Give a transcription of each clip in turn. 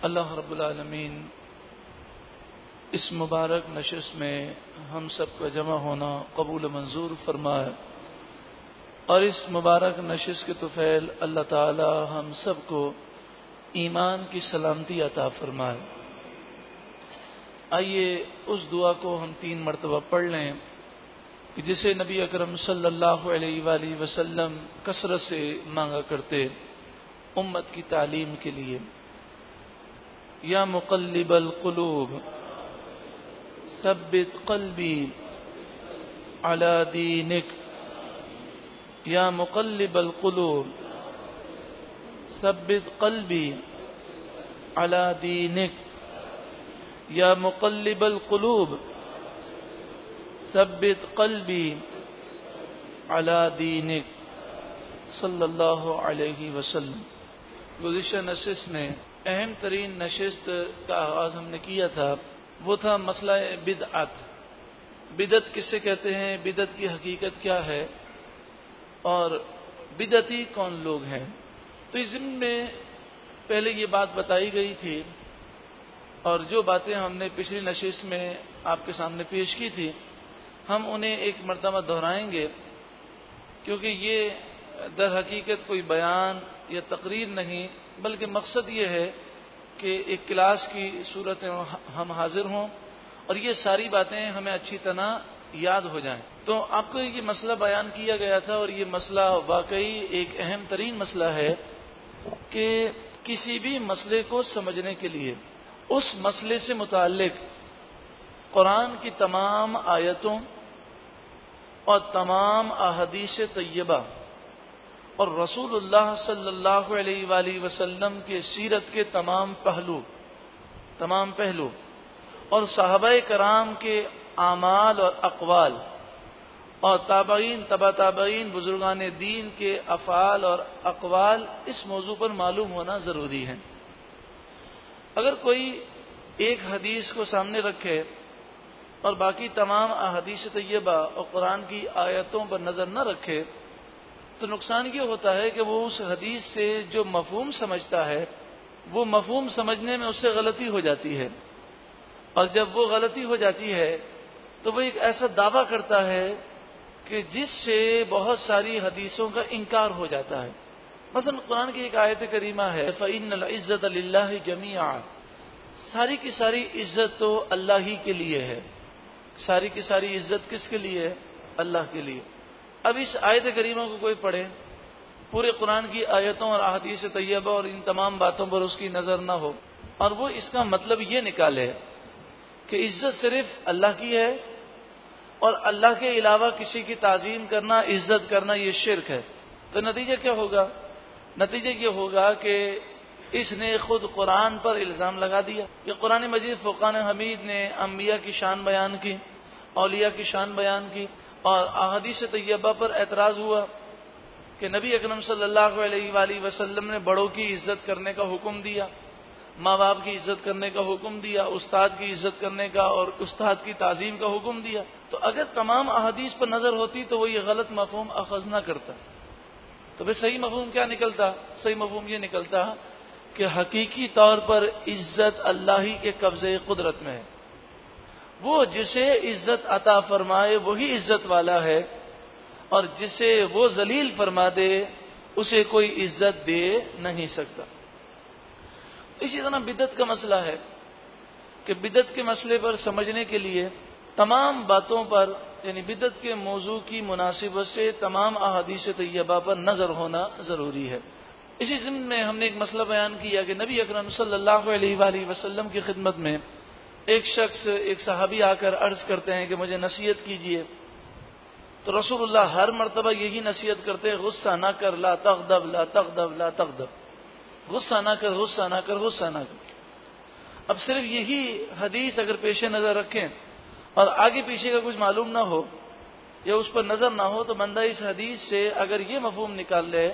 अल्लाह रब्बुल इस मुबारक नशस में हम सब का जमा होना कबूल मंजूर फरमाए और इस मुबारक नशस के तुफैल अल्लाह ताला हम सबको ईमान की सलामती अता फरमाए आइए उस दुआ को हम तीन मरतबा पढ़ लें कि जिसे नबी अकरम सल्लल्लाहु अलैहि वसल्लम कसरत से मांगा करते उम्मत की तालीम के लिए। या मुकल्लिबल कुलूब, सब्बित कल्बी अला दीनिक। या मुकल्लिबल कुलूब, सब्बित कल्बी अला दीनिक। या मुकल्लिबल कुलूब सब्बित कल्बी अला दीनिक सल्लल्लाहु अलैहि वसल्लम गुजशा नशिस्त में अहम तरीन नशिस्त का आगाज़ हमने किया था वो था मसला बिदअत बिदत किसे कहते हैं बिदत की हकीकत क्या है और बिदती कौन लोग हैं तो इस में पहले ये बात बताई गई थी और जो बातें हमने पिछली नशिश में आपके सामने पेश की थी हम उन्हें एक मरतबा दोहराएँगे, क्योंकि ये दर हकीकत कोई बयान या तकरीर नहीं, बल्कि मकसद ये है कि एक क्लास की सूरत हम हाजिर हों और ये सारी बातें हमें अच्छी तरह याद हो जाएँ। तो आपको ये मसला बयान किया गया था और ये मसला वाकई एक अहम तरीन मसला है कि किसी भी मसले को समझने के लिए, उस मसले से मुतालिक कुरान की तमाम आयतों और तमाम अहदीस तय्यबा और रसूलुल्लाह सल्लल्लाहु अलैहि वसल्लम के सीरत के तमाम पहलू तमाम पहलू, और साहब कराम के आमाल और अकवाल, और ताबईन, तबा ताबईन, बुजुर्गान दीन के अफ़ाल और अकवाल इस मौजू पर मालूम होना ज़रूरी है। अगर कोई एक हदीस को सामने रखे और बाकी तमाम अहदीस तय्यबा और कुरान की आयतों पर नज़र न रखे तो नुकसान ये होता है कि वो उस हदीस से जो मफहूम समझता है, वो मफहूम समझने में उससे गलती हो जाती है। और जब वो गलती हो जाती है तो वो एक ऐसा दावा करता है कि जिससे बहुत सारी हदीसों का इनकार हो जाता है। मसन कुरान की एक आयत करीमा है फ़ैन इज़्ज़त जमिया सारी की सारी इज़्ज़त तो अल्लाह ही के लिए है। सारी की सारी इज़्ज़त किसके लिए है? अल्लाह के लिए। अब इस आयत करीमा को कोई पढ़े, पूरे कुरान की आयतों और अहदीस तैयबा और इन तमाम बातों पर उसकी नज़र न हो, और वो इसका मतलब ये निकाले कि इज़्ज़त सिर्फ़ अल्लाह की है, और अल्लाह के अलावा किसी की ताजीम करना, इज़्ज़त करना ये शिरक है। तो नतीजा क्या होगा? नतीजा ये होगा कि इसने खुद कुरान पर इल्ज़ाम लगा दिया। कि कुरान मजीद फ़ुकान हमीद ने अम्बिया की शान बयान की अलिया की शान बयान की और अहदीस तैयबा पर एतराज़ हुआ कि नबी अकरम सल्लल्लाहु अलैहि वसल्लम ने बड़ों की इज़्ज़त करने का हुक्म दिया माँ बाप की इज़्ज़त करने का हुक्म दिया, उस्ताद की इज़्ज़त करने का और उस्ताद की ताजीम का हुक्म दिया। तो अगर तमाम अहदीस पर नज़र होती तो वो ये गलत मफहूम अखज न करता। तो भाई सही मफहूम क्या निकलता? सही मफहूम ये निकलता कि हकीकी तौर पर इज़्ज़त अल्लाह ही के कब्जे कुदरत में है। वो जिसे इज़्ज़त अता फरमाए, वही इज़्ज़त वाला है और जिसे वो जलील फरमा दे, उसे कोई इज़्ज़त दे नहीं सकता। इसी तरह बिदत का मसला है कि बिदत के मसले पर समझने के लिए तमाम बातों पर, यानी बिदत के मौजू की मुनासिबत से तमाम अहादीस तैयबा पर नज़र होना ज़रूरी है। इसी जिम में हमने एक मसला बयान किया कि नबी अकरम सल्लल्लाहु अलैहि वसल्लम की खिदमत में एक शख्स, एक सहाबी आकर अर्ज़ करते हैं कि मुझे नसीहत कीजिए। तो रसूलुल्लाह हर मरतबा यही नसीहत करते हैं, गुस्सा ना कर, ला तकदब ला तकदब ला तकदब गुस्सा ना कर, गुस्सा ना कर, गुस्सा ना कर। अब सिर्फ़ यही हदीस अगर पेश नज़र रखें और आगे पीछे का कुछ मालूम ना हो या उस पर नज़र ना हो तो बंदा इस हदीस से अगर ये मफहम निकाल ले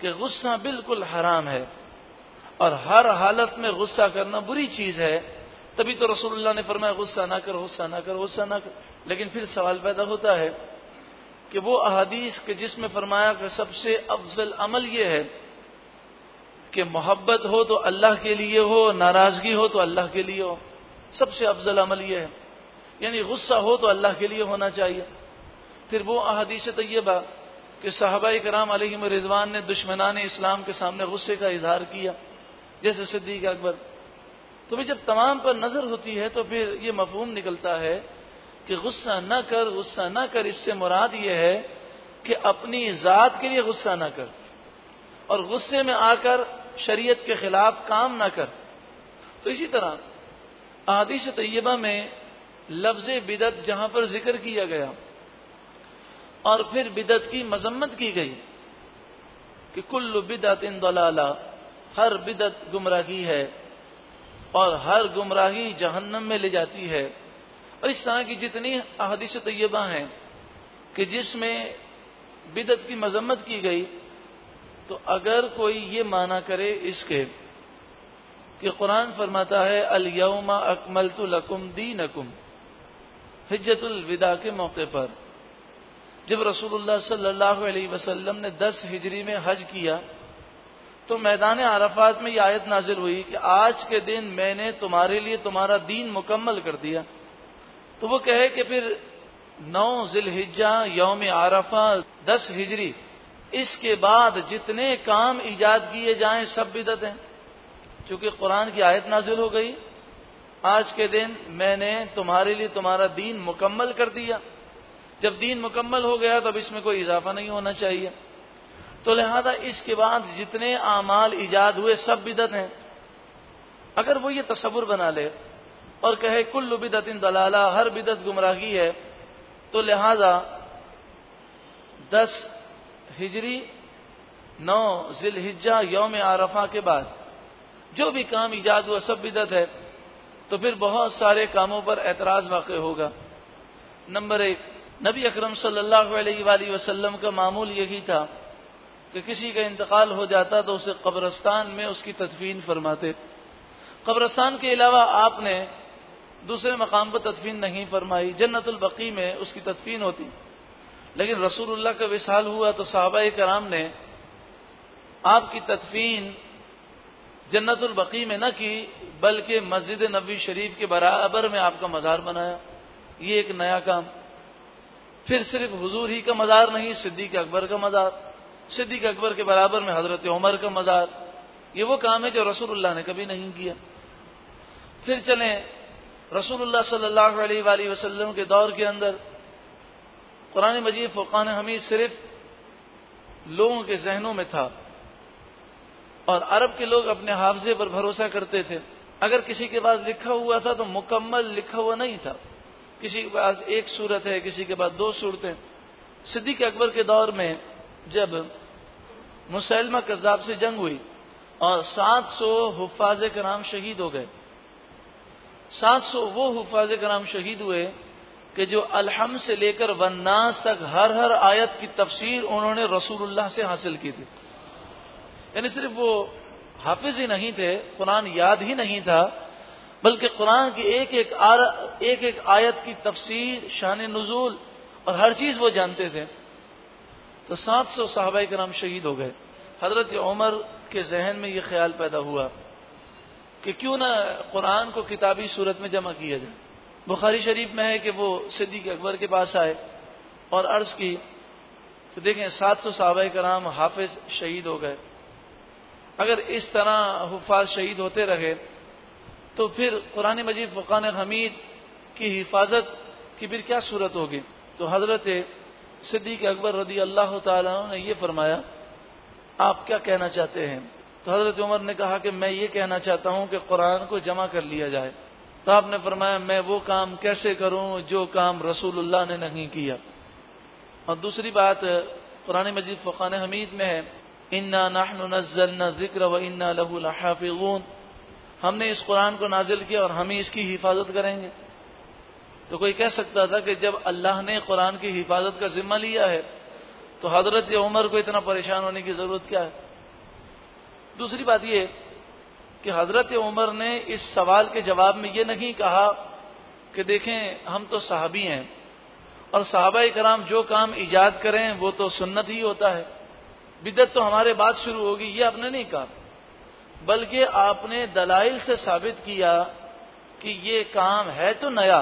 कि गुस्सा बिल्कुल हराम है। और हर हालत में गुस्सा करना बुरी चीज़ है। तभी तो रसूलुल्लाह ने फरमाया, गुस्सा ना कर, गुस्सा ना कर, गुस्सा ना कर। लेकिन फिर सवाल पैदा होता है कि वो अहादीस के जिसमें फरमाया कि सबसे अफजल अमल यह है कि मोहब्बत हो तो अल्लाह के लिए हो, नाराज़गी हो तो अल्लाह के लिए हो। सबसे अफजल अमल यह है। यानी गुस्सा हो तो अल्लाह के लिए होना चाहिए। फिर वो अहदीस तैयबा कि साहबा कराम अलहिम रिजवान ने दुश्मनान इस्लाम के सामने गुस्से का इजहार किया, जैसे सिद्दीक अकबर। तो भी जब तमाम पर नज़र होती है तो फिर ये मफहूम निकलता है कि गुस्सा न कर, गुस्सा न कर। इससे मुराद ये है कि अपनी जात के लिए गुस्सा न कर और गुस्से में आकर शरीयत के खिलाफ काम ना कर। तो इसी तरह आदिश तैयबा में लफ्ज बिदत जहाँ पर ज़िक्र किया गया और फिर बिदत की मजम्मत की गई कि कुल्लु बिदत इन दलाला, हर बिदत गुमराही है और हर गुमराही जहन्नम में ले जाती है। और इस तरह की जितनी अहदिश तैयबा हैं कि जिसमें बिदत की मजम्मत की गई तो अगर कोई ये माना करे इसके कि कुरान फरमाता है अल यौमा अकमल तो लकुम दी नकुम हिजतुलविदा के मौके पर। जब रसूलुल्लाह सल्लल्लाहु अलैहि वसल्लम ने दस हिजरी में हज किया तो मैदान आरफात में यह आयत नाजिल हुई कि आज के दिन मैंने तुम्हारे लिए तुम्हारा दीन मुकम्मल कर दिया। तो वो कहे कि फिर नौ जिलहिजा यौम आरफा, दस हिजरी, इसके बाद जितने काम ईजाद किए जाएँ, सब बिदत हैं। क्योंकि कुरान की आयत नाजिल हो गई, आज के दिन मैंने तुम्हारे लिए तुम्हारा दीन मुकम्मल कर दिया। जब दीन मुकम्मल हो गया तब इसमें कोई इजाफा नहीं होना चाहिए। तो लिहाजा इसके बाद जितने आमाल ईजाद हुए, सब बिदत हैं। अगर वो ये तस्वुर बना ले और कहे, कुल्लु बिदत इन दलाला हर बिदत गुमराही है तो लिहाजा दस हिजरी, नौ जिल हिज्जा यौम आरफा के बाद जो भी काम ईजाद हुआ, सब बिदत है। तो फिर बहुत सारे कामों पर एतराज़ वाक़ होगा। नंबर एक नबी अकरम सल्लल्लाहु अलैहि का मामूल यही था कि किसी का इंतकाल हो जाता तो उसे कब्रस्तान में उसकी तदफीन फरमाते। कब्रस्तान के अलावा आपने दूसरे मकाम पर तदफीन नहीं फरमाई, जन्नतुल बकी में उसकी तदफीन होती। लेकिन रसूलुल्लाह का विशाल हुआ तो साहबा कराम ने आपकी तदफीन जन्नतुल बकी में न की, बल्कि मस्जिद नबी शरीफ के बराबर में आपका मज़ार बनाया। ये एक नया काम। फिर सिर्फ़ हुजूर ही का मज़ार नहीं, सिद्दीक अकबर का मज़ार। सिद्दीक अकबर के बराबर में हज़रत उमर का मज़ार। ये वो काम है जो रसूलुल्लाह ने कभी नहीं किया। फिर चलें रसूलुल्लाह सल्लल्लाहु अलैहि वसल्लम के दौर के अंदर। कुरान मजीद फ़ुकान हमीद सिर्फ़ लोगों के जहनों में था। और अरब के लोग अपने हाफजे पर भरोसा करते थे। अगर किसी के पास लिखा हुआ था तो मुकम्मल लिखा हुआ नहीं था। किसी के पास एक सूरत है, किसी के पास दो सूरतें। सिद्दीक अकबर के दौर में जब मुसलमा कजाब से जंग हुई और 700 हुफाज कराम शहीद हो गए। 700 वो हुफाज कराम शहीद हुए कि जो अलहम से लेकर वन्नास तक हर हर आयत की तफसीर उन्होंने रसूलुल्लाह से हासिल की थी। यानी सिर्फ़ वो हाफिज ही नहीं थे, कुरान याद ही नहीं था बल्कि कुरान की एक एक आर, एक एक आयत की तफसीर शान नजूल और हर चीज़ वो जानते थे। तो सात सौ साहबा के नाम शहीद हो गए। हज़रत उमर के जहन में ये ख्याल पैदा हुआ कि क्यों ना कुरान को किताबी सूरत में जमा किया जाए। बुखारी शरीफ में है कि वो सिद्दीक अकबर के पास आए और अर्ज़ की तो देखें सात सौ साहबा कराम हाफिज शहीद हो गए। अगर इस तरह हुफाज शहीद होते रहे तो फिर कुरान मजीद फ़ुकान हमीद की हिफाजत की फिर क्या सूरत होगी? तो हज़रत सिद्दीक अकबर रदी अल्लाह तु फरमाया, आप क्या कहना चाहते हैं? तो हज़रत उमर ने कहा कि मैं ये कहना चाहता हूँ कि कुरान को जमा कर लिया जाए। तो आपने फरमाया, मैं वो काम कैसे करूँ जो काम रसूलुल्लाह ने नहीं किया? और दूसरी बात, कुरान मजीद फ़ुकान हमीद में है, इन्ना नाहन नजल न ज़िक्र व इन्ना लहू हाफिजून हमने इस कुरान को नाजिल किया और हम ही इसकी हिफाजत करेंगे। तो कोई कह सकता था कि जब अल्लाह ने कुरान की हिफाजत का जिम्मा लिया है तो हज़रत उमर को इतना परेशान होने की ज़रूरत क्या है? दूसरी बात यह कि हज़रत उमर ने इस सवाल के जवाब में यह नहीं कहा कि देखें, हम तो साहबी हैं और साहबा कराम जो काम ईजाद करें, वो तो सुन्नत ही होता है। बिदत तो हमारे बाद शुरू होगी, ये आपने नहीं कहा। बल्कि आपने दलाइल से साबित किया कि ये काम है तो नया,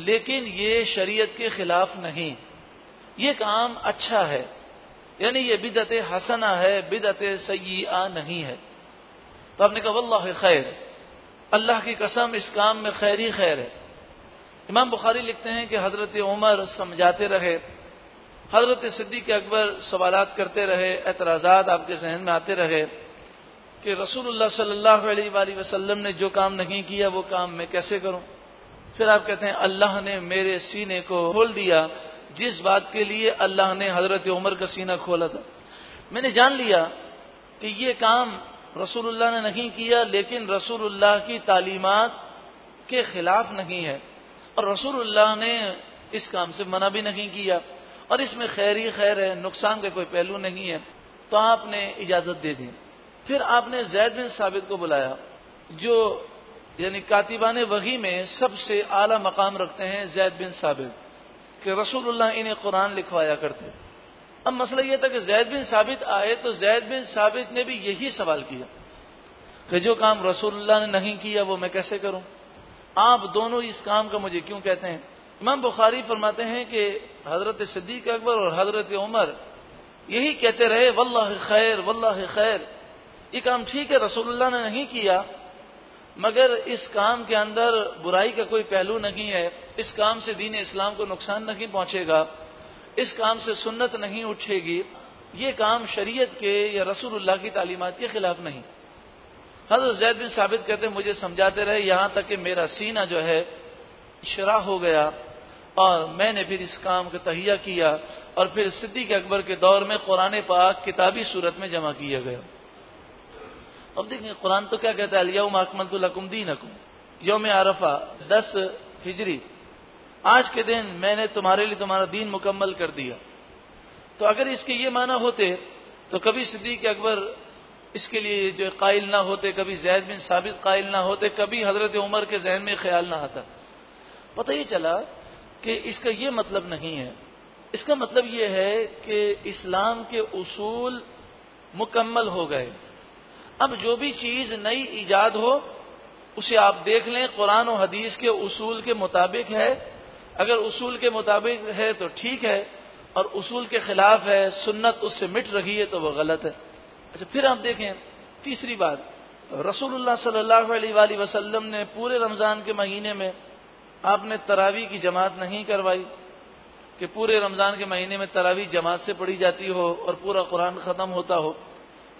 लेकिन ये शरीयत के खिलाफ नहीं। ये काम अच्छा है, यानी ये बिदत हसना है, बिदत सय्या नहीं है। तो आपने कहा, वल्लाह खैर, अल्लाह की कसम, इस काम में खैर ही खैर है। इमाम बुखारी लिखते हैं कि हज़रत उमर समझाते रहे, हज़रत सिद्दीक अकबर सवालत करते रहे, एतराज़ात आपके जहन में आते रहे कि रसूलुल्लाह सल्लल्लाहु अलैहि वसल्लम ने जो काम नहीं किया, वो काम मैं कैसे करूँ? फिर आप कहते हैं, अल्लाह ने मेरे सीने को खोल दिया। जिस बात के लिए अल्लाह ने हज़रत उमर का सीना खोला था। मैंने जान लिया कि ये काम रसूलुल्लाह ने नहीं किया, लेकिन रसूलुल्लाह की तालीमत के खिलाफ नहीं है। और रसूलुल्लाह ने इस काम से मना भी नहीं किया। और इसमें खैर ही खैर है, नुकसान का कोई पहलू नहीं है। तो आपने इजाज़त दे दी। फिर आपने जैद बिन साबित को बुलाया, जो यानी कातिबान वही में सबसे आला मकाम रखते हैं जैद बिन साबित, कि रसूलुल्लाह इन्हें कुरान लिखवाया करते अब मसला यह था कि जैद बिन साबित आए तो जैद बिन साबित ने भी यही सवाल किया, कि जो काम रसूलुल्लाह ने नहीं किया वो मैं कैसे करूँ? आप दोनों इस काम का मुझे क्यों कहते हैं? इमाम बुखारी फरमाते हैं कि हज़रत सिद्दीक अकबर और हज़रत उमर यही कहते रहे, वल्लाह खैर वल्लाह खैर। ये काम ठीक है, रसूलुल्लाह ने नहीं किया, मगर इस काम के अंदर बुराई का कोई पहलू नहीं है, इस काम से दीन इस्लाम को नुकसान नहीं पहुंचेगा, इस काम से सुन्नत नहीं उठेगी, ये काम शरीयत के या रसूलुल्लाह की तालीमत के खिलाफ नहीं। हज़रत जैद बिन साबित कहते मुझे समझाते रहे, यहाँ तक कि मेरा सीना जो है शरा हो गया, और मैंने फिर इस काम का तहिया किया, और फिर सिद्दीक अकबर के दौर में कुरान पाक किताबी सूरत में जमा किया गया। अब देखिए कुरान तो क्या कहता है यौम अकमल लकुम दीन अकुम योम आरफा, दस हिजरी। आज के दिन मैंने तुम्हारे लिए तुम्हारा दीन मुकम्मल कर दिया। तो अगर इसके ये माना होते तो कभी सिद्दीक अकबर इसके लिए जो कायल ना होते, कभी जैद बिन साबित कायल ना होते, कभी हज़रत उमर के जहन में ख्याल ना आता। पता ही चला कि इसका ये मतलब नहीं है। इसका मतलब यह है कि इस्लाम के उसूल मुकम्मल हो गए। अब जो भी चीज़ नई ईजाद हो, उसे आप देख लें, कुरान और हदीस के उसूल के मुताबिक है। अगर उसूल के मुताबिक है तो ठीक है, और उसूल के खिलाफ है, सुन्नत उससे मिट रही है तो वह गलत है। अच्छा फिर आप देखें, तीसरी बात, रसूलुल्लाह सल्लल्लाहु अलैहि वसल्लम ने पूरे रमज़ान के महीने में आपने तरावी की जमात नहीं करवाई, कि पूरे रमज़ान के महीने में तरावी जमात से पढ़ी जाती हो और पूरा कुरान खत्म होता हो।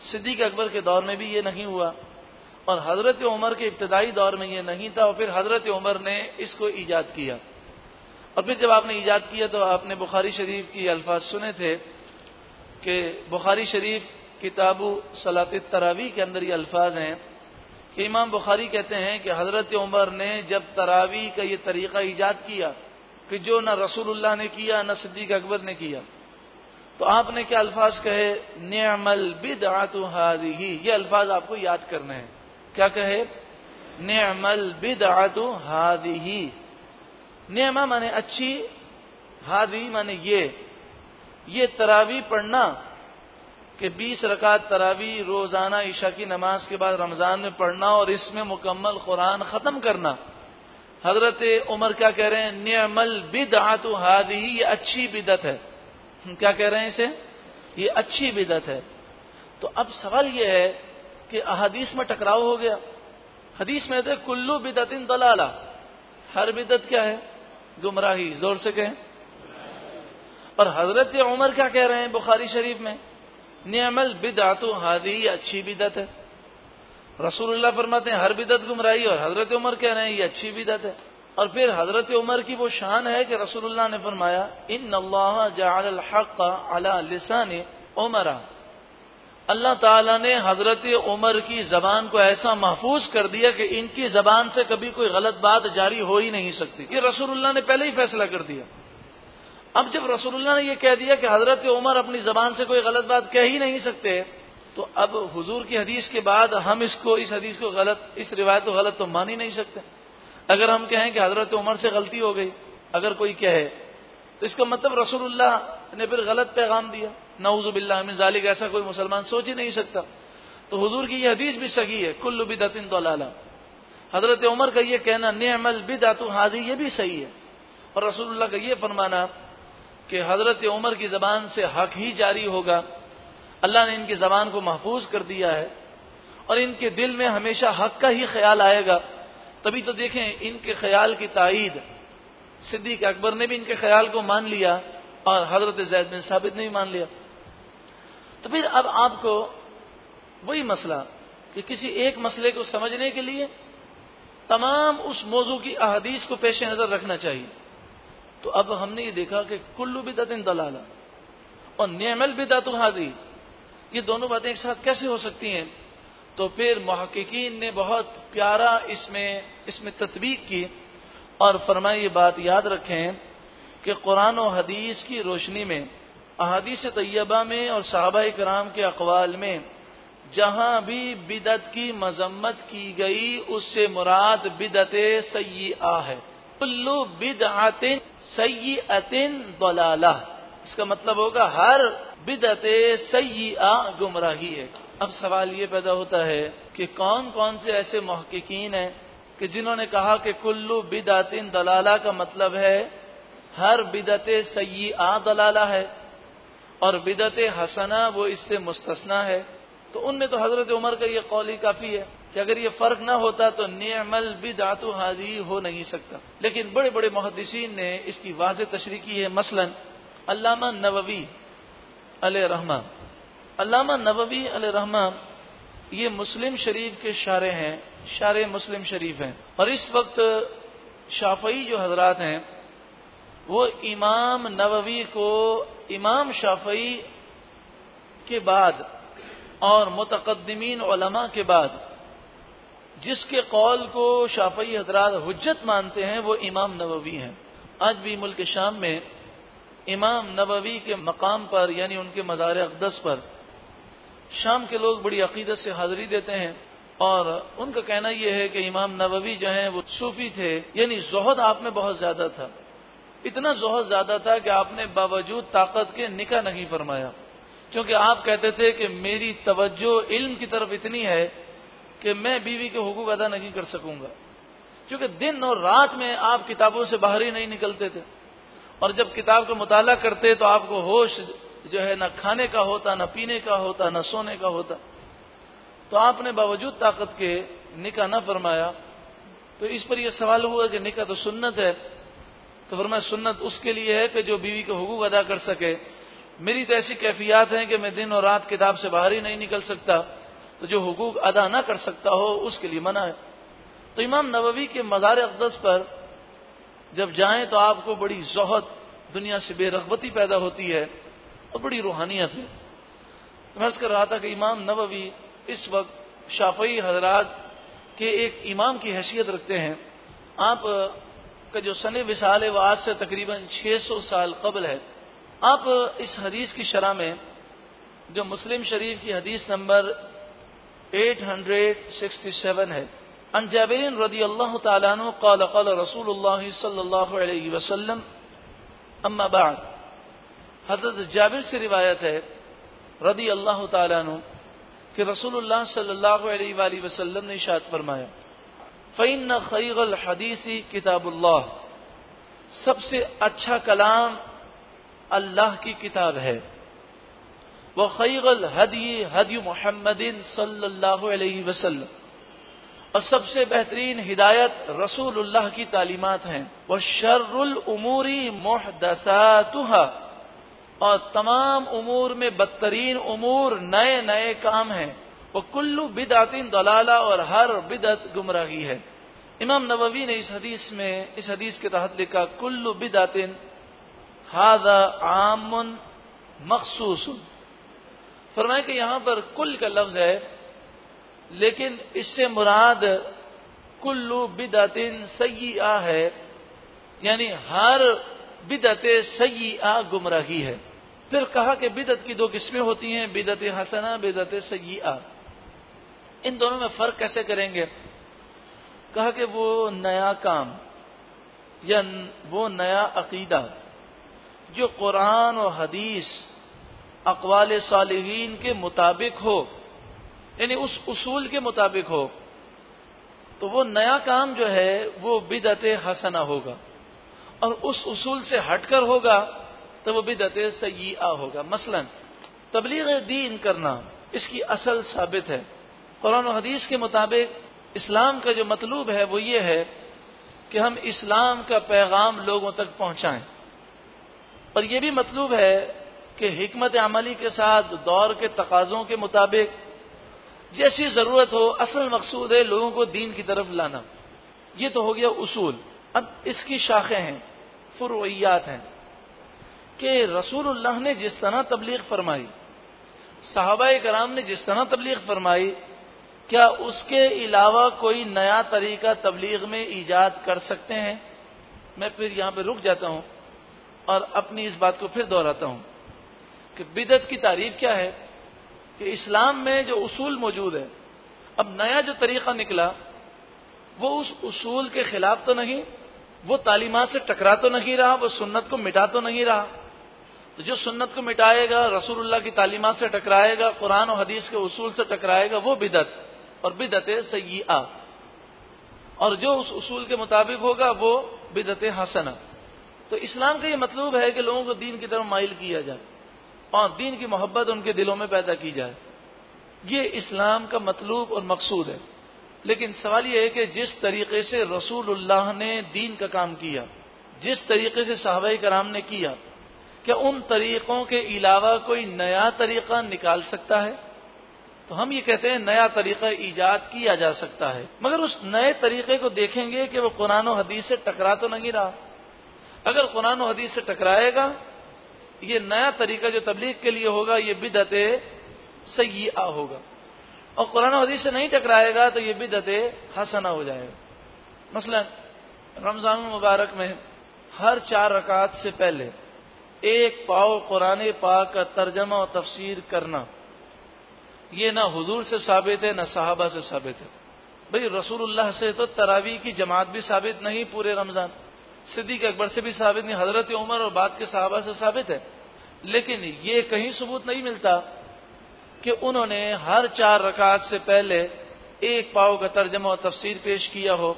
सिद्दीक अकबर के दौर में भी ये नहीं हुआ। और हज़रत उमर के इब्तदाई दौर में ये नहीं था, और फिर हज़रत उमर ने इसको ईजाद किया। और फिर जब आपने ईजाद किया तो आपने बुखारी शरीफ की अल्फाज सुने थे कि बुखारी शरीफ किताबु सलात तरावी के अंदर ये अल्फाज हैं कि इमाम बुखारी कहते हैं कि हज़रत उमर ने जब तरावी का ये तरीका ईजाद किया, कि जो न रसूलुल्लाह ने किया, न सिद्दीक अकबर ने किया। तो आपने क्या अल्फाज कहे? नियमल बिद आतु हादी ये अल्फाज आपको याद करने हैं। क्या कहे? नियमल बिद आतु हादी नियमा माने अच्छी, हादी माने ये। ये तरावी पढ़ना कि बीस रकात तरावी, रोज़ाना ईशा की नमाज़ के बाद रमज़ान में पढ़ना और इसमें मुकम्मल कुरान खत्म करना। हज़रत उमर क्या कह रहे हैं? नियमल बिद आतु हादी ये अच्छी बिदत है। क्या कह रहे हैं इसे? ये अच्छी बिदत है। तो अब सवाल यह है कि अहादीस में टकराव हो गया। हदीस में तो कुल्लू बिदत इन दलाला। हर बिदत क्या है? गुमराही। ज़ोर से कहें। और हज़रत उमर क्या कह रहे हैं बुखारी शरीफ में? नियमल बिदातु हादी अच्छी बिदत है। रसूलुल्लाह फरमाते हैं, हर बिदत गुमराही और हज़रत उमर कह रहे हैं, ये अच्छी बिदत है। और फिर हज़रत उमर की वो शान है कि रसूलुल्लाह ने फरमाया इन अल्लाह हक अला लिसान उमरा. अल्लाह ताला ने हज़रत उमर की जबान को ऐसा महफूज कर दिया कि इनकी जबान से कभी कोई गलत बात जारी हो ही नहीं सकती। ये रसूलुल्लाह ने पहले ही फैसला कर दिया। अब जब रसूलुल्लाह ने यह कह दिया कि हज़रत उमर अपनी जबान से कोई गलत बात कह ही नहीं सकते तो अब हुजूर की हदीस के बाद हम इसको, इस हदीस को गलत, इस रिवायत को गलत तो मान ही नहीं सकते। अगर हम कहें कि हज़रत उमर से गलती हो गई, अगर कोई कहे तो इसका मतलब रसूलुल्लाह ने फिर गलत पैगाम दिया। नवजुबिल्लाजालिक ऐसा कोई मुसलमान सोच ही नहीं सकता। तो हुजूर की यह हदीस भी सही है, कुल्लु बिदतिन दलाला। हज़रत उमर का यह कहना, नियमल बिदातु, हादी, ये भी सही है। और रसूलुल्लाह का यह फरमाना कि हज़रत उमर की जबान से हक ही जारी होगा। अल्लाह ने इनकी जबान को महफूज कर दिया है। और इनके दिल में हमेशा हक का ही ख्याल आएगा। तभी तो देखें, इनके ख्याल की ताईद, सिद्दीक अकबर ने भी इनके ख्याल को मान लिया और हज़रत जैद बिन साबित ने भी मान लिया। तो फिर अब आपको वही मसला कि किसी एक मसले को समझने के लिए तमाम उस मौजू की अहदीस को पेश नज़र रखना चाहिए। तो अब हमने ये देखा कि कुल्लू बिदतिन दलाला और नियमल बिदातु हादी, ये दोनों बातें एक साथ कैसे हो सकती हैं? तो फिर महक्कीन ने बहुत प्यारा इसमें इसमें तत्वीक की और फरमाई ये बात याद रखें कि कुरान और हदीस की रोशनी में, अहदीस तैयबा में और साहबा कराम के अकवाल में जहाँ भी बिदत की मजम्मत की गई, उससे मुराद बिदत आ है। कुल्लु बिदआतिन सही अतिन दलाला। इसका मतलब होगा हर बिदत सही आ गुमराही है। अब सवाल ये पैदा होता है कि कौन कौन से ऐसे महक्कीन हैं कि जिन्होंने कहा कि कुल्लू बिदातिन दलाला का मतलब है, हर बिदत सही आ दलाला है और बिदत हसना वो इससे मुस्तना है। तो उनमें तो हज़रत उमर का ये कौली काफ़ी है कि अगर ये फ़र्क ना होता तो नियमल बिदातु हाजी हो नहीं सकता। लेकिन बड़े बड़े मुहदसिन ने इसकी वाज तशरी की है, मसलन अल्लामा नववी अल रहमा अल्लामा नबवी रहमा ये मुस्लिम शरीफ के शारे हैं, शार मुस्लिम शरीफ हैं। और इस वक्त शाफई जो हजरात हैं, वो इमाम नबवी को, इमाम शाफई के बाद और मुतकदमीन ओलमा के बाद, जिसके कौल को शाफई हजरात हजत मानते हैं, वो इमाम नबवी हैं। आज भी मुल्क शाम में इमाम नबवी के मकाम पर, यानी उनके मज़ार अकदस पर शाम के लोग बड़ी अकीदत से हाजिरी देते हैं और उनका कहना यह है कि इमाम नबवी जो है, वो सूफी थे, यानी जोहद आप में बहुत ज़्यादा था। इतना जोहद ज़्यादा था कि आपने बावजूद ताकत के निका नहीं फरमाया। क्योंकि आप कहते थे कि मेरी तवज्जो इल्म की तरफ़ इतनी है कि मैं बीवी के हुकूक अदा नहीं कर सकूँगा। क्योंकि दिन और रात में आप किताबों से बाहर ही नहीं निकलते थे। और जब किताब का मुताला करते तो आपको होश जो है ना खाने का होता, न पीने का होता, ना सोने का होता। तो आपने बावजूद ताकत के निका न फरमाया तो इस पर यह सवाल हुआ कि निका तो सुन्नत है। तो फरमाया, सुन्नत उसके लिए है कि जो बीवी के हुकूक अदा कर सके। मेरी तो ऐसी कैफियात है कि मैं दिन और रात किताब से बाहर ही नहीं निकल सकता। तो जो हुकूक अदा ना कर सकता हो, उसके लिए मना है। तो इमाम नबवी के मज़ार अकदस पर जब जाएँ तो आपको बड़ी जहद दुनिया से बेरगबती पैदा होती है। और बड़ी रूहानियत है। तो मैं कर रहा था कि इमाम नबवी इस वक्त शाफई हजरात के एक इमाम की हैसियत रखते हैं। आप का जो सन विसाल आज से तकरीबन 600 साल कबल है, आप इस हदीस की शरह में जो मुस्लिम शरीफ की हदीस नंबर 867 है। अन रदी अल्लाह तु कल रसूल सल्लल्लाहु अलैहि वसल्लम, अम्मा हज़रत जाबिर से रिवायत है रदी अल्लाह तु कि रसूलुल्लाह सल्लल्लाहु ने इशात फरमाया फ़ैन खैगल हदीसी किताबुल्लाह सबसे अच्छा कलाम अल्लाह की किताब है। वह खैगल हदी हदी मोहम्मदिन सल्लल्लाहु और सबसे बेहतरीन हिदायत रसूलुल्लाह की तालीमत हैं। वह शर्रुल उमूरी मोहदसातुहा और तमाम उमूर में बदतरीन उमूर नए नए काम हैं। वह कुल्लू बिदातिन दलाला और हर बिदत गुमराही है। इमाम नबवी ने इस हदीस में, इस हदीस के तहत लिखा, कुल्लू बिदातिन हादा आमन मखसूस फरमाए कि यहाँ पर कुल का लफ्ज है, लेकिन इससे मुराद कुल्लु बिदतिन आ है, यानी हर बिदत आ गुमराही है। फिर कहा कि बिदत की दो किस्में होती हैं, बिदत हसना, बिदत सही इन दोनों में फ़र्क कैसे करेंगे? कहा कि वो नया काम, या वो नया अकीदा, जो कुरान और हदीस, अकवाल सालहीन के मुताबिक हो, यानी उस उसूल के मुताबिक हो तो वो नया काम जो है, वो बिदत हसना होगा। और उस उसूल से हटकर होगा तो वो बिदत सय्या होगा। मसलन, तबलीग दीन करना इसकी असल साबित है। कुरान हदीस के मुताबिक इस्लाम का जो मतलूब है वो ये है कि हम इस्लाम का पैगाम लोगों तक पहुंचाएँ। और ये भी मतलूब है कि हमत अमली के साथ, दौर के तकाजों के मुताबिक जैसी ज़रूरत हो, असल मकसूद है लोगों को दीन की तरफ़ लाना। ये तो हो गया उसूल। अब इसकी शाखें हैं, फुरवैयात हैं। कि रसूलुल्लाह ने जिस तरह तबलीग फरमाई साहबा कराम ने जिस तरह तबलीग फरमाई, क्या उसके अलावा कोई नया तरीका तबलीग में ईजाद कर सकते हैं? मैं फिर यहाँ पर रुक जाता हूँ और अपनी इस बात को फिर दोहराता हूँ कि बिदत की तारीफ़ क्या है? कि इस्लाम में जो उसूल मौजूद है, अब नया जो तरीका निकला, वो उस उसूल के खिलाफ तो नहीं, वो तालीमत से टकरा तो नहीं रहा, वो सुन्नत को मिटा तो नहीं रहा। तो जो सुन्नत को मिटाएगा, रसूलुल्लाह की तालीमत से टकराएगा, कुरान और हदीस के उसूल से टकराएगा, वो बिदत, और बिदत सही और जो उस उसूल के मुताबिक होगा, वो बिदत हसना। तो इस्लाम का ये मतलब है कि लोगों को दीन की तरफ़ माइल किया जाए, और दीन की मोहब्बत उनके दिलों में पैदा की जाए। ये इस्लाम का मतलूब और मकसूद है। लेकिन सवाल यह है कि जिस तरीके से रसूलुल्लाह ने दीन का काम किया, जिस तरीके से साहब कराम ने किया क्या उन तरीकों के अलावा कोई नया तरीका निकाल सकता है? तो हम ये कहते हैं, नया तरीका ईजाद किया जा सकता है। मगर उस नए तरीके को देखेंगे कि वो कुरान हदीस से टकरा तो नहीं रहा। अगर कुरान हदीस से टकराएगा, ये नया तरीका जो तबलीग के लिए होगा, ये बिदत सही आ होगा। और कुरान हदीस से नहीं टकराएगा तो ये बिदत हसना हो जाएगा। मसलन, रमज़ान मुबारक में हर चार रकात से पहले एक पाओ कुरान पाक का तर्जमा और तफसीर करना। ये ना हुजूर से साबित है, ना साहबा से साबित है। भाई, रसूलुल्लाह से तो तरावी की जमात भी साबित नहीं, पूरे रमज़ान। सिद्दीक अकबर से भी साबित नहीं, हज़रत उमर और बाद के साहबा से साबित है। लेकिन ये कहीं सबूत नहीं मिलता कि उन्होंने हर चार रकात से पहले एक पाव का तर्जमा और तफसीर पेश किया हो।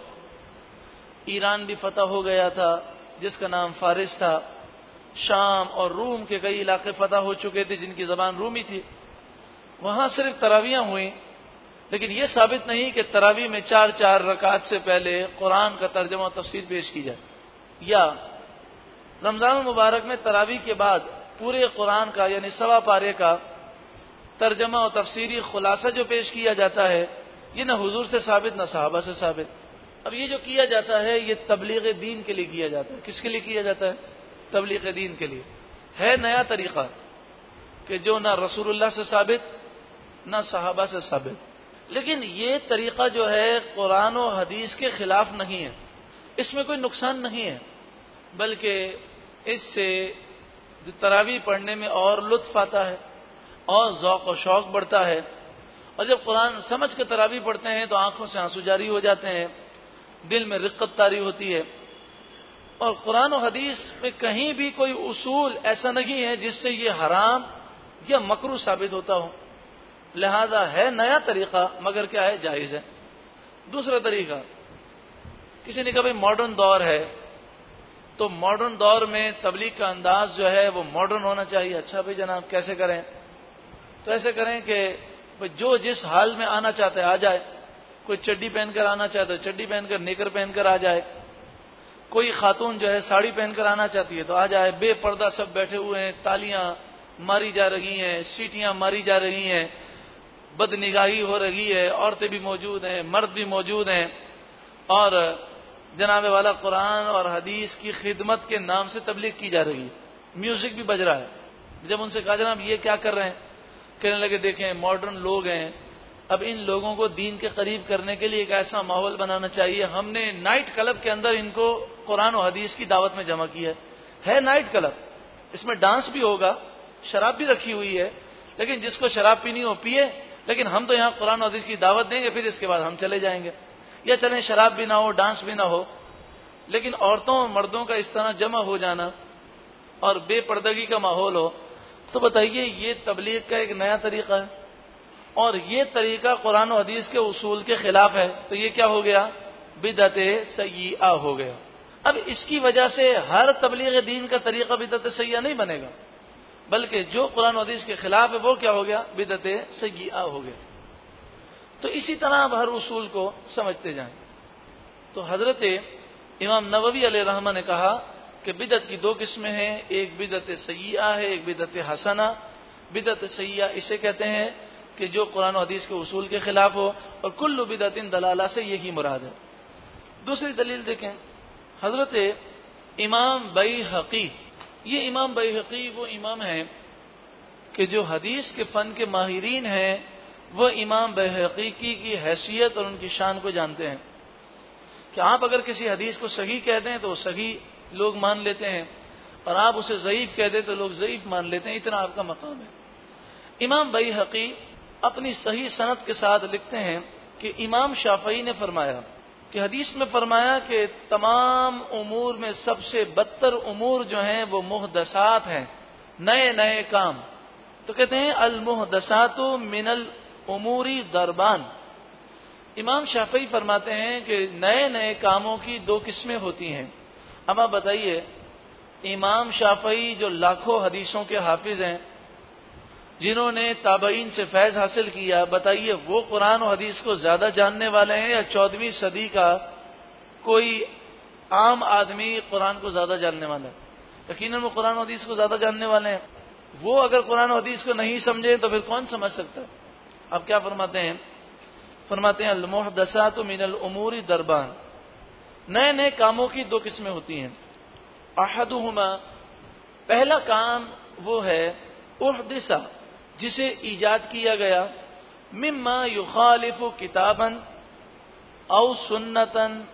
ईरान भी फतह हो गया था, जिसका नाम फारिस था। शाम और रूम के कई इलाके फतह हो चुके थे, जिनकी जबान रूमी थी। वहाँ सिर्फ़ तरावियाँ हुई, लेकिन यह साबित नहीं कि तरावी में चार चार रकात से पहले कुरान का तर्जमा तफसीर पेश की जाए। या रमज़ान मुबारक में तरावी के बाद पूरे कुरान का, यानी सवा पारे का तर्जमा और तफसीरी खुलासा जो पेश किया जाता है, ये न हुजूर से साबित, न साहबा से साबित। अब ये जो किया जाता है, ये तबलीग दीन के लिए किया जाता है। किसके लिए किया जाता है? तबलीग दीन के लिए। है नया तरीका कि जो ना रसूलुल्लाह से साबित, ना सहाबा से साबित। लेकिन ये तरीका जो है, कुरान और हदीस के खिलाफ नहीं है। इसमें कोई नुकसान नहीं है। बल्कि इससे जो तरावी पढ़ने में और लुत्फ आता है और जौक और शौक बढ़ता है। और जब कुरान समझ के तरावी पढ़ते हैं तो आँखों से आँसू जारी हो जाते हैं। दिल में रिक्कत तारी होती है। और कुरान और हदीस में कहीं भी कोई उसूल ऐसा नहीं है जिससे ये हराम या मकरू साबित होता हो। लिहाजा है नया तरीका, मगर क्या है? जायज़ है। दूसरा तरीका, किसी ने कहा, भाई मॉडर्न दौर है। तो मॉडर्न दौर में तबलीग का अंदाज जो है, वो मॉडर्न होना चाहिए। अच्छा भाई, जनाब, कैसे करें? तो ऐसे करें कि जो जिस हाल में आना चाहता आ जाए। कोई चड्डी पहनकर आना चाहता है, चड्डी पहनकर, नेकर पहनकर आ जाए। कोई खातून जो है साड़ी पहनकर आना चाहती है तो आ जाए, बेपर्दा सब बैठे हुए हैं, तालियाँ मारी जा रही हैं, सीटियाँ मारी जा रही हैं, बदनिगाही हो रही है, औरतें भी मौजूद हैं, मर्द भी मौजूद हैं। और जनाबे वाला कुरान और हदीस की खिदमत के नाम से तबलीग की जा रही है। म्यूज़िक भी बज रहा है। जब उनसे कहा, जनाब, ये क्या कर रहे हैं? कहने लगे, देखें मॉडर्न लोग हैं। अब इन लोगों को दीन के करीब करने के लिए एक ऐसा माहौल बनाना चाहिए। हमने नाइट क्लब के अंदर इनको कुरान और हदीस की दावत में जमा किया है। Night club. इसमें डांस भी होगा, शराब भी रखी हुई है, लेकिन जिसको शराब पीनी हो पिए, लेकिन हम तो यहाँ कुरान हदीस की दावत देंगे, फिर इसके बाद हम चले जाएँगे। या चलें, शराब भी ना हो, डांस भी ना हो, लेकिन औरतों और मर्दों का इस तरह जमा हो जाना और बेपर्दगी का माहौल हो तो बताइए, ये तबलीग का एक नया तरीका है। और ये तरीका कुरान हदीस के उसूल के खिलाफ है तो ये क्या हो गया? बिदत सैया हो गया। अब इसकी वजह से हर तबलीग दीन का तरीका बिदत सैया नहीं बनेगा। बल्कि जो कुरान हदीस के खिलाफ है, वो क्या हो गया? बिदत सैया हो गया। तो इसी तरह आप हर उसूल को समझते जाएँ। तो हज़रत इमाम अल रहमा ने कहा कि बिदत की दो किस्में हैं, एक बिदत सैया है, एक बिदत हसना। बिदत सैया इसे कहते हैं कि जो कुरान हदीस के उसूल के खिलाफ हो, और कुल्लु बिदत दलाला से यही मुराद है। दूसरी दलील देखें, हज़रत इमाम बई हकी ये इमाम बई हकी वो इमाम है कि जो हदीस के फन के माहिरीन हैं वह इमाम बहकीकी की हैसियत और उनकी शान को जानते हैं। कि आप अगर किसी हदीस को सही कह दें तो सही लोग मान लेते हैं, और आप उसे ज़यीफ कह दें तो लोग ज़यीफ मान लेते हैं। इतना आपका मकाम है। इमाम बई हकी अपनी सही सनत के साथ लिखते हैं कि इमाम शाफई ने फरमाया कि हदीस में फरमाया कि तमाम उमूर में सबसे बदतर उमूर जो हैं, वो मुहदसात हैं, नए नए काम। तो कहते हैं, अलमुहदसातो मिनल उमूरी दरबान। इमाम शाफई फरमाते हैं कि नए नए कामों की दो किस्में होती हैं। अब आप बताइए, इमाम शाफई जो लाखों हदीसों के हाफिज हैं जिन्होंने ताबईन से फैज हासिल किया, बताइए वो कुरान और हदीस को ज़्यादा जानने वाले हैं या चौदहवीं सदी का कोई आम आदमी कुरान को ज़्यादा जानने वाला है? यकीन वो कुरान हदीस को ज़्यादा जानने वाले हैं। वो अगर कुरान हदीस को नहीं समझे तो फिर कौन समझ सकता है? अब क्या फरमाते हैं? फरमाते हैं अलमोहदसा तो मिनल उमूरी दरबान। नए नए कामों की दो किस्में होती हैं। अहदुमा पहला काम वो है, उहदिसा। जिसे ईजाद किया गया, मिम्मा युखालिफ किताबन, औ सुन्नतन,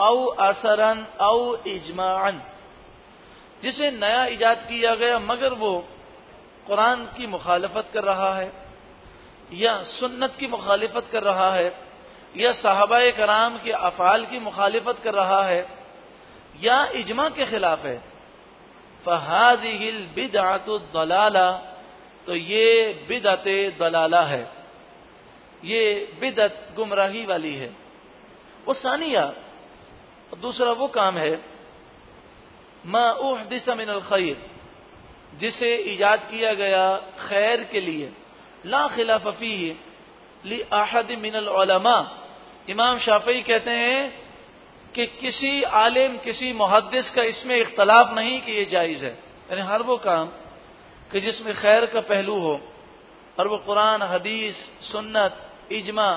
औ असरन, औ इजमान जिसे नया ईजाद किया गया, मगर वो कुरान की मुखालफत कर रहा है, या सुन्नत की मुखालफत कर रहा है, या साहबा कराम के अफाल की मुखालफत कर रहा है, या इजमा के खिलाफ है। फहादिल बिदात दलाला तो ये बिदत दलाला है। ये बिदत गुमराही वाली है। वो सानिया, दूसरा वो काम है, मा उहदिस मिन खैर, जिसे ईजाद किया गया खैर के लिए, ला खिलाफी ली आहद मिनल इमाम शाफी कहते हैं कि किसी आलिम, किसी मुहदस का इसमें इख्तलाफ नहीं कि यह जायज़ है। यानी हर वो काम कि जिसमें खैर का पहलू हो, और वो कुरान, हदीस, सुन्नत, इजमा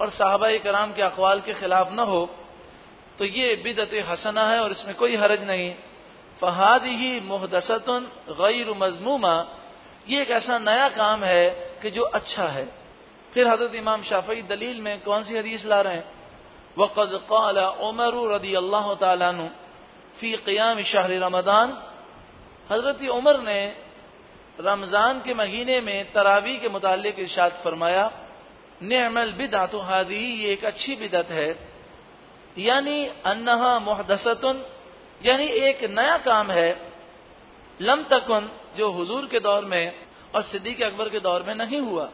और साहबा कराम के अकवाल के खिलाफ न हो तो ये बिदत हसना है और इसमें कोई हरज नहीं। फहाद ही मुहदसतन गैर मजमूमा, ये एक ऐसा नया काम है कि जो अच्छा है। फिर हज़रत इमाम शाफी दलील में कौन सी हदीस ला रहे हैं? वक़द कौला उमर रदी अल्लाह तु फ़ी क़याम शहर रमदान हज़रत उमर ने रमज़ान के महीने में तरावी के मुतालिक इर्शाद फरमाया नमल बिदात हादी, ये एक अच्छी बिदत है। यानी अन्नहा मुहदसतन, यानी एक नया काम है। लम तकन, जो हुजूर के दौर में और सिद्दीक अकबर के दौर में नहीं हुआ।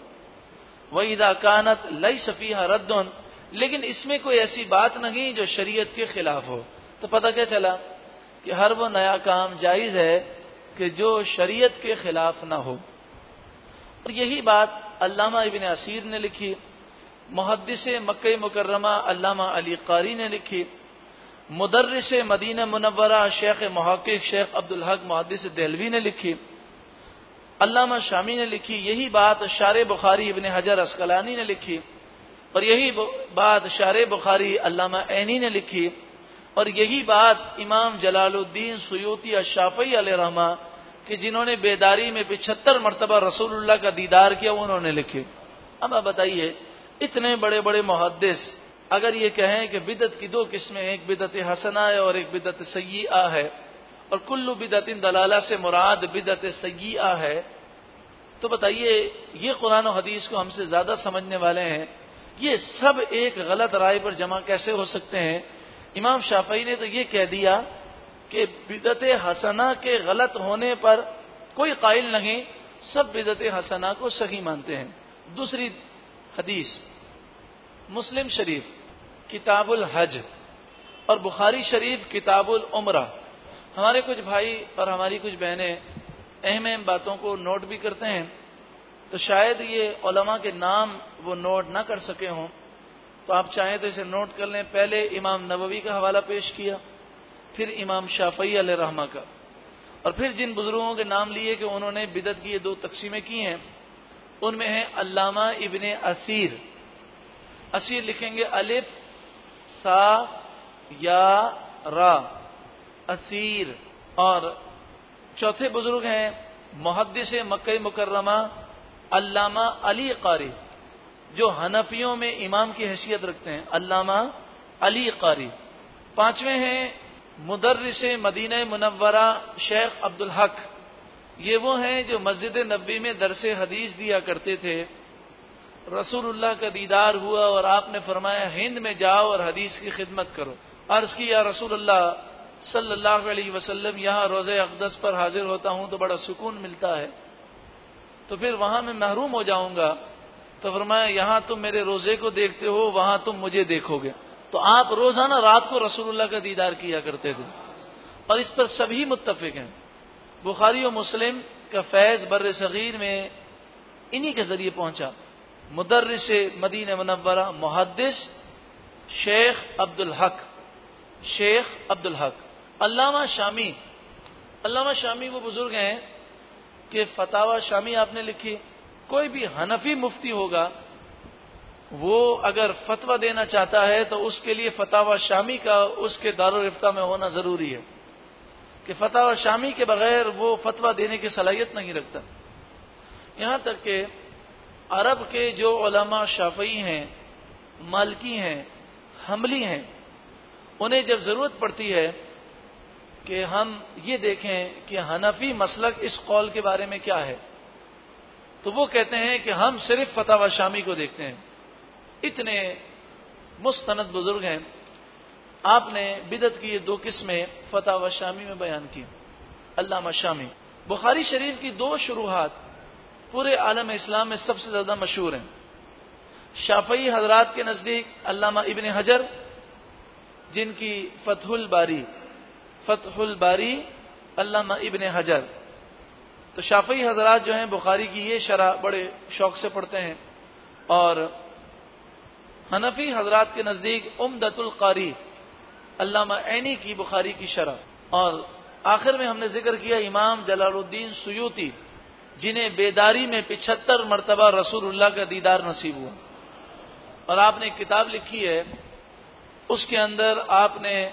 वही इदा कानत लई सफीहा रद्दन, लेकिन इसमें कोई ऐसी बात नहीं जो शरीयत के खिलाफ हो। तो पता क्या चला कि हर वो नया काम जायज़ है कि जो शरीयत के खिलाफ ना हो। और यही बात अल्लामा इबन असीर ने लिखी मुहदस मक् मुकर्रमा अल्लामा अली कारी ने लिखी, मुदर्रिस मदीना मुनवरा शेख महक़ शेख अब्दुल हक मुहदस दहलवी ने लिखी, अल्लामा शामी ने लिखी, यही बात शार बुखारी इबन हजर असकलानी ने लिखी, और यही बात शार बुखारी अल्लामा ऐनी ने लिखी। और यही बात इमाम जलालुद्दीन सयूती अशाफी रहमा कि जिन्होंने बेदारी में पिछहत्तर मरतबा रसूलुल्लाह का दीदार किया, उन्होंने लिखे। अब आप बताइए, इतने बड़े बड़े मुहदस अगर ये कहें कि बिदत की दो किस्में एक बिदत हसना है और एक बिदत सय्या है, और कुल्लु बिदतिन दलाला से मुराद बिदत सय्या है तो बताइए, ये कुरान हदीस को हमसे ज़्यादा समझने वाले हैं। ये सब एक गलत राय पर जमा कैसे हो सकते हैं? इमाम शाफई ने तो ये कह दिया कि बिदत हसना के गलत होने पर कोई कायल नहीं, सब बिदत हसना को सही मानते हैं। दूसरी हदीस, मुस्लिम शरीफ, किताबुल हज और बुखारी शरीफ, किताबुल उमरा। हमारे कुछ भाई और हमारी कुछ बहनें अहम अहम बातों को नोट भी करते हैं तो शायद ये ओलमा के नाम वो नोट ना कर सके हों। तो आप चाहें तो इसे नोट कर लें। पहले इमाम नबवी का हवाला पेश किया, फिर इमाम अल रहमा का। और फिर जिन बुज़ुर्गों के नाम लिए कि उन्होंने बिदत की, ये दो तकसीमें की हैं। उनमें है अल्लामा इबन असीर। असीर लिखेंगे अलिफ, सा, या, रा। असीर। और चौथे बुज़ुर्ग हैं मुहदस मक् मुकर्रमा अल्लामा अली कारी। जो हनफियों में इमाम की हैसियत रखते हैं, अल्लामा अली कारी। पाँचवें हैं, मुदर्रिस मदीन मुनवरा शेख अब्दुल हक। ये वो हैं जो मस्जिद नबी में दरस हदीस दिया करते थे। रसूलुल्लाह का दीदार हुआ और आपने फरमाया, हिंद में जाओ और हदीस की खिदमत करो। अर्ज़ की, या रसूलुल्लाह सल्लल्लाहु अलैहि वसल्लम, यहाँ रोज़े अकदस पर हाजिर होता हूँ तो बड़ा सुकून मिलता है। तो फिर वहाँ मैं महरूम हो जाऊँगा। तो फरमाया, यहाँ तुम मेरे रोज़े को देखते हो, वहाँ तुम मुझे देखोगे। तो आप रोज़ाना रात को रसूलुल्लाह का दीदार किया करते थे। और इस पर सभी मुतफिक हैं। बुखारी और मुस्लिम का फैज बर सगीर में इन्हीं के ज़रिए पहुँचा। मुदर्रिस मदीन मनवरा मुहदस शेख अब्दुल हक, शेख अब्दुल हक। अल्लामा शामी अल्लामा शामी वो बुज़ुर्ग हैं कि फतावा शामी आपने लिखी। कोई भी हनफी मुफ्ती होगा, वो अगर फतवा देना चाहता है तो उसके लिए फतावा शामी का उसके दारुफ्ता में होना ज़रूरी है। कि फतावा शामी के बगैर वो फतवा देने की सलाहियत नहीं रखता। यहाँ तक कि अरब के जो ओलमा शाफई हैं, मालकी हैं हमली हैं, उन्हें जब ज़रूरत पड़ती है कि हम ये देखें कि हनफी मसलक इस कौल के बारे में क्या है। तो वो कहते हैं कि हम सिर्फ़ फतावा शामी को देखते हैं। इतने मुस्तनद बुज़ुर्ग हैं। आपने बिदत की ये दो किस्में फतावा शामी में बयान की। अल्लामा शामी। बुखारी शरीफ की दो शुरुआत पूरे आलम इस्लाम में सबसे ज़्यादा मशहूर हैं। शाफई हजरात के नज़दीक अल्लामा इबन हजर, जिनकी फतहुल बारी फतहुल बारी अल्लामा इबन हजर। तो शाफी हजरात जो हैं, बुखारी की ये शरह बड़े शौक से पढ़ते हैं। और हनफी हजरात के नज़दीक उमदतुल कारी, अल्लामा ऐनी की बुखारी की शरह। और आखिर में हमने ज़िक्र किया इमाम जलालुद्दीन सुयूती, जिन्हें बेदारी में पिछहत्तर मरतबा रसूलुल्लाह का दीदार नसीब हुआ। और आपने एक किताब लिखी है, उसके अंदर आपने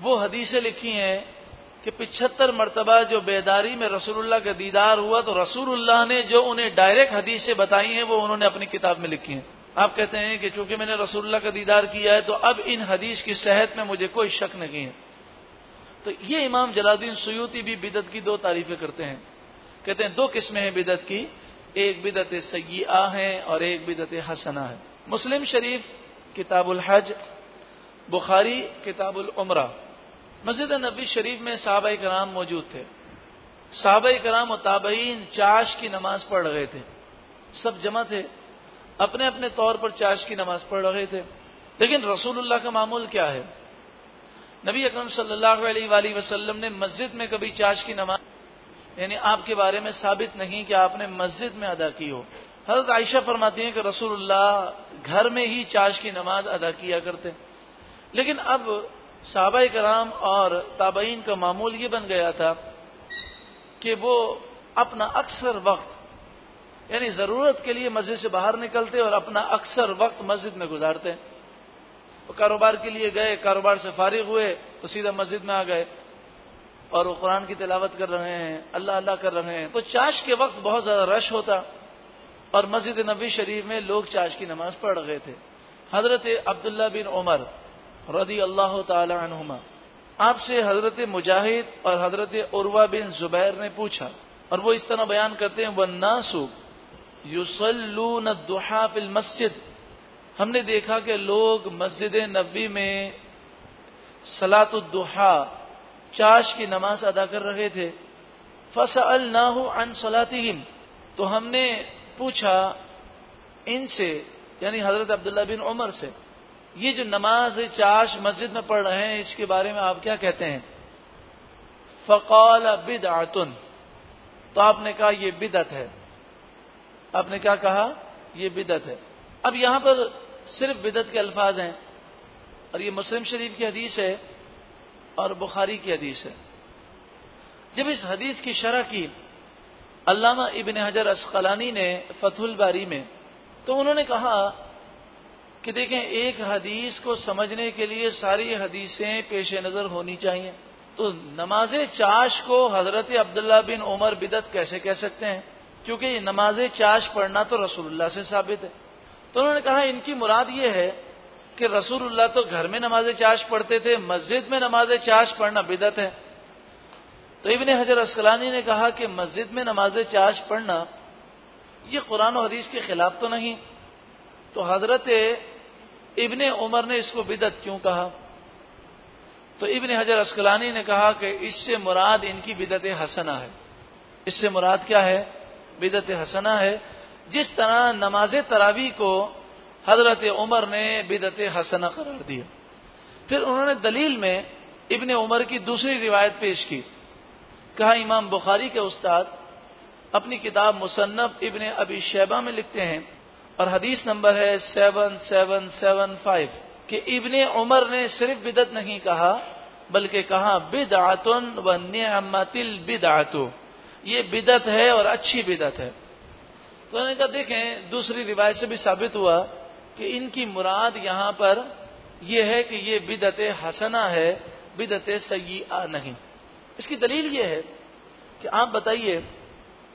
वो हदीसें लिखी हैं कि पिछहत्तर मरतबा जो बेदारी में रसूलुल्लाह का दीदार हुआ तो रसूलुल्लाह ने जो उन्हें डायरेक्ट हदीसें बताई हैं, वो उन्होंने अपनी किताब में लिखी हैं। आप कहते हैं कि चूँकि मैंने रसूलुल्लाह का दीदार किया है तो अब इन हदीस की सेहत में मुझे कोई शक नहीं है। तो ये इमाम जलाउद्दीन सयूती भी बिदत की दो तारीफें करते हैं। कहते हैं, दो किस्में हैं बिदत की। एक बिदत सैया है और एक बिदत हसना है। मुस्लिम शरीफ, किताबुल हज, बुखारी, किताबुल उमरा। मस्जिद नबी शरीफ में साहब कराम मौजूद थे। साहब कराम और ताबईन चाश की नमाज़ पढ़ रहे थे। सब जमा थे। अपने अपने तौर पर चाश की नमाज़ पढ़ रहे थे। लेकिन रसूलुल्लाह का मामूल क्या है? नबी अकरम सल्लल्लाहु अलैहि वसल्लम ने मस्जिद में कभी चाश की नमाज़ यानी आपके बारे में साबित नहीं कि आपने मस्जिद में अदा की हो। हज़रत आयशा फरमाती हैं कि रसूलुल्लाह घर में ही चाश की नमाज़ अदा किया करते। लेकिन अब साहबा कराम और ताबईन का मामूल ये बन गया था कि वो अपना अक्सर वक्त, यानी ज़रूरत के लिए मस्जिद से बाहर निकलते और अपना अक्सर वक्त मस्जिद में गुजारते। हैं वो कारोबार के लिए गए, कारोबार से फारिग हुए तो सीधा मस्जिद में आ गए और वो कुरान की तिलावत कर रहे हैं, अल्लाह अल्लाह कर रहे हैं। तो चाश के वक्त बहुत ज़्यादा रश होता और मस्जिद नबी शरीफ में लोग चाश की नमाज़ पढ़ रहे थे। हज़रत अब्दुल्ला बिन उमर रदी अल्लाह तुमा आपसे हज़रत मुजाहिद और हज़रत उर्वा बिन जुबैर ने पूछा, और वो इस तरह बयान करते हैं वह नासु युसलून दुहा फिल मस्जिद। हमने देखा कि लोग मस्जिद नबी में सलातुद्दुहा, चाश की नमाज़ अदा कर रहे थे। फ़सल ना हो अन सलातिम तो हमने पूछा इनसे, यानी हज़रत अब्दुल्ला बिन उमर से ये जो नमाज़ चाश मस्जिद में पढ़ रहे हैं, इसके बारे में आप क्या कहते हैं? फ़कौल बिदआतुन। तो आपने कहा यह बिदत है। आपने क्या कहा? यह बिदत है। अब यहाँ पर सिर्फ़ बिदत के अल्फाज हैं, और ये मुस्लिम शरीफ की हदीस है, और बुखारी की हदीस है। जब इस हदीस की शरह की अल्लामा इबन हजर असकलानी ने फतुल बारी में तो उन्होंने कहा कि देखें, एक हदीस को समझने के लिए सारी हदीसें पेश नज़र होनी चाहिए। तो नमाज़ चाश को हज़रत अब्दुल्ला बिन उमर बिदत कैसे कह सकते हैं? क्योंकि नमाज़ चाश पढ़ना तो रसूलुल्लाह से साबित है। तो उन्होंने कहा, इनकी मुराद ये है कि रसूलुल्लाह तो घर में नमाज़ चाश पढ़ते थे, मस्जिद में नमाज़ चाश पढ़ना बिदत है। तो इबन हजर असकलानी ने कहा कि मस्जिद में नमाज़ चाश पढ़ना, ये कुरान हदीस के खिलाफ तो नहीं। तो हज़रत इबन उमर ने इसको बिदत क्यों कहा? तो इबन हजर अस्कलानी ने कहा कि इससे मुराद इनकी बिदत हसना है। इससे मुराद क्या है? बिदत हसना है। जिस तरह नमाज़ तरावी को हज़रत उमर ने बिदत हसना करार दिया। फिर उन्होंने दलील में इबन उमर की दूसरी रिवायत पेश की। कहा, इमाम बुखारी के उस्ताद अपनी किताब मुसन्फ इबन अबी शैबा में लिखते हैं और हदीस नंबर है सेवन सेवन सेवन फाइव कि इबन उमर ने सिर्फ़ बिदत नहीं कहा, बल्कि कहा बिदातुन व नियमतिल बिदातु ये बिदत है और अच्छी बिदत है। तो उन्होंने कहा, देखें, दूसरी रिवायत से भी साबित हुआ कि इनकी मुराद यहाँ पर यह है कि ये बिदत हसना है, बिदत सही नहीं। इसकी दलील यह है कि आप बताइए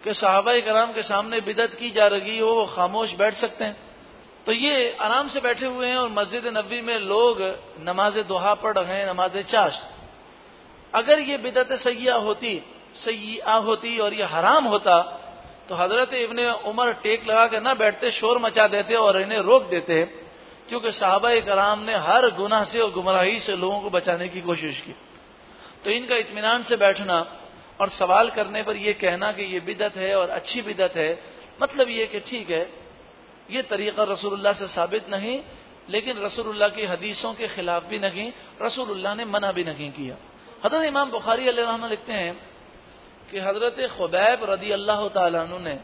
कि साहबा कराम के सामने बिदत की जा रही हो, वो खामोश बैठ सकते हैं। तो ये आराम से बैठे हुए हैं और मस्जिद नबी में लोग नमाज़ दुहा पढ़ रहे हैं, नमाज़ चाश। अगर ये बिदत सैया होती सैया होती और ये हराम होता तो हज़रत इबन उमर टेक लगा के ना बैठते, शोर मचा देते और इन्हें रोक देते, क्योंकि साहबा कराम ने हर गुनाह से और गुमराही से लोगों को बचाने की कोशिश की। तो इनका इतमान से बैठना और सवाल करने पर यह कहना कि यह बिदत है और अच्छी बिदत है मतलब यह कि ठीक है यह तरीका रसूलुल्लाह से साबित नहीं, लेकिन रसूलुल्लाह की हदीसों के खिलाफ भी नहीं, रसूलुल्लाह ने मना भी नहीं किया। हज़रत इमाम बुखारी रहमान लिखते हैं कि हज़रत खुबैब रदी अल्लाह तु ने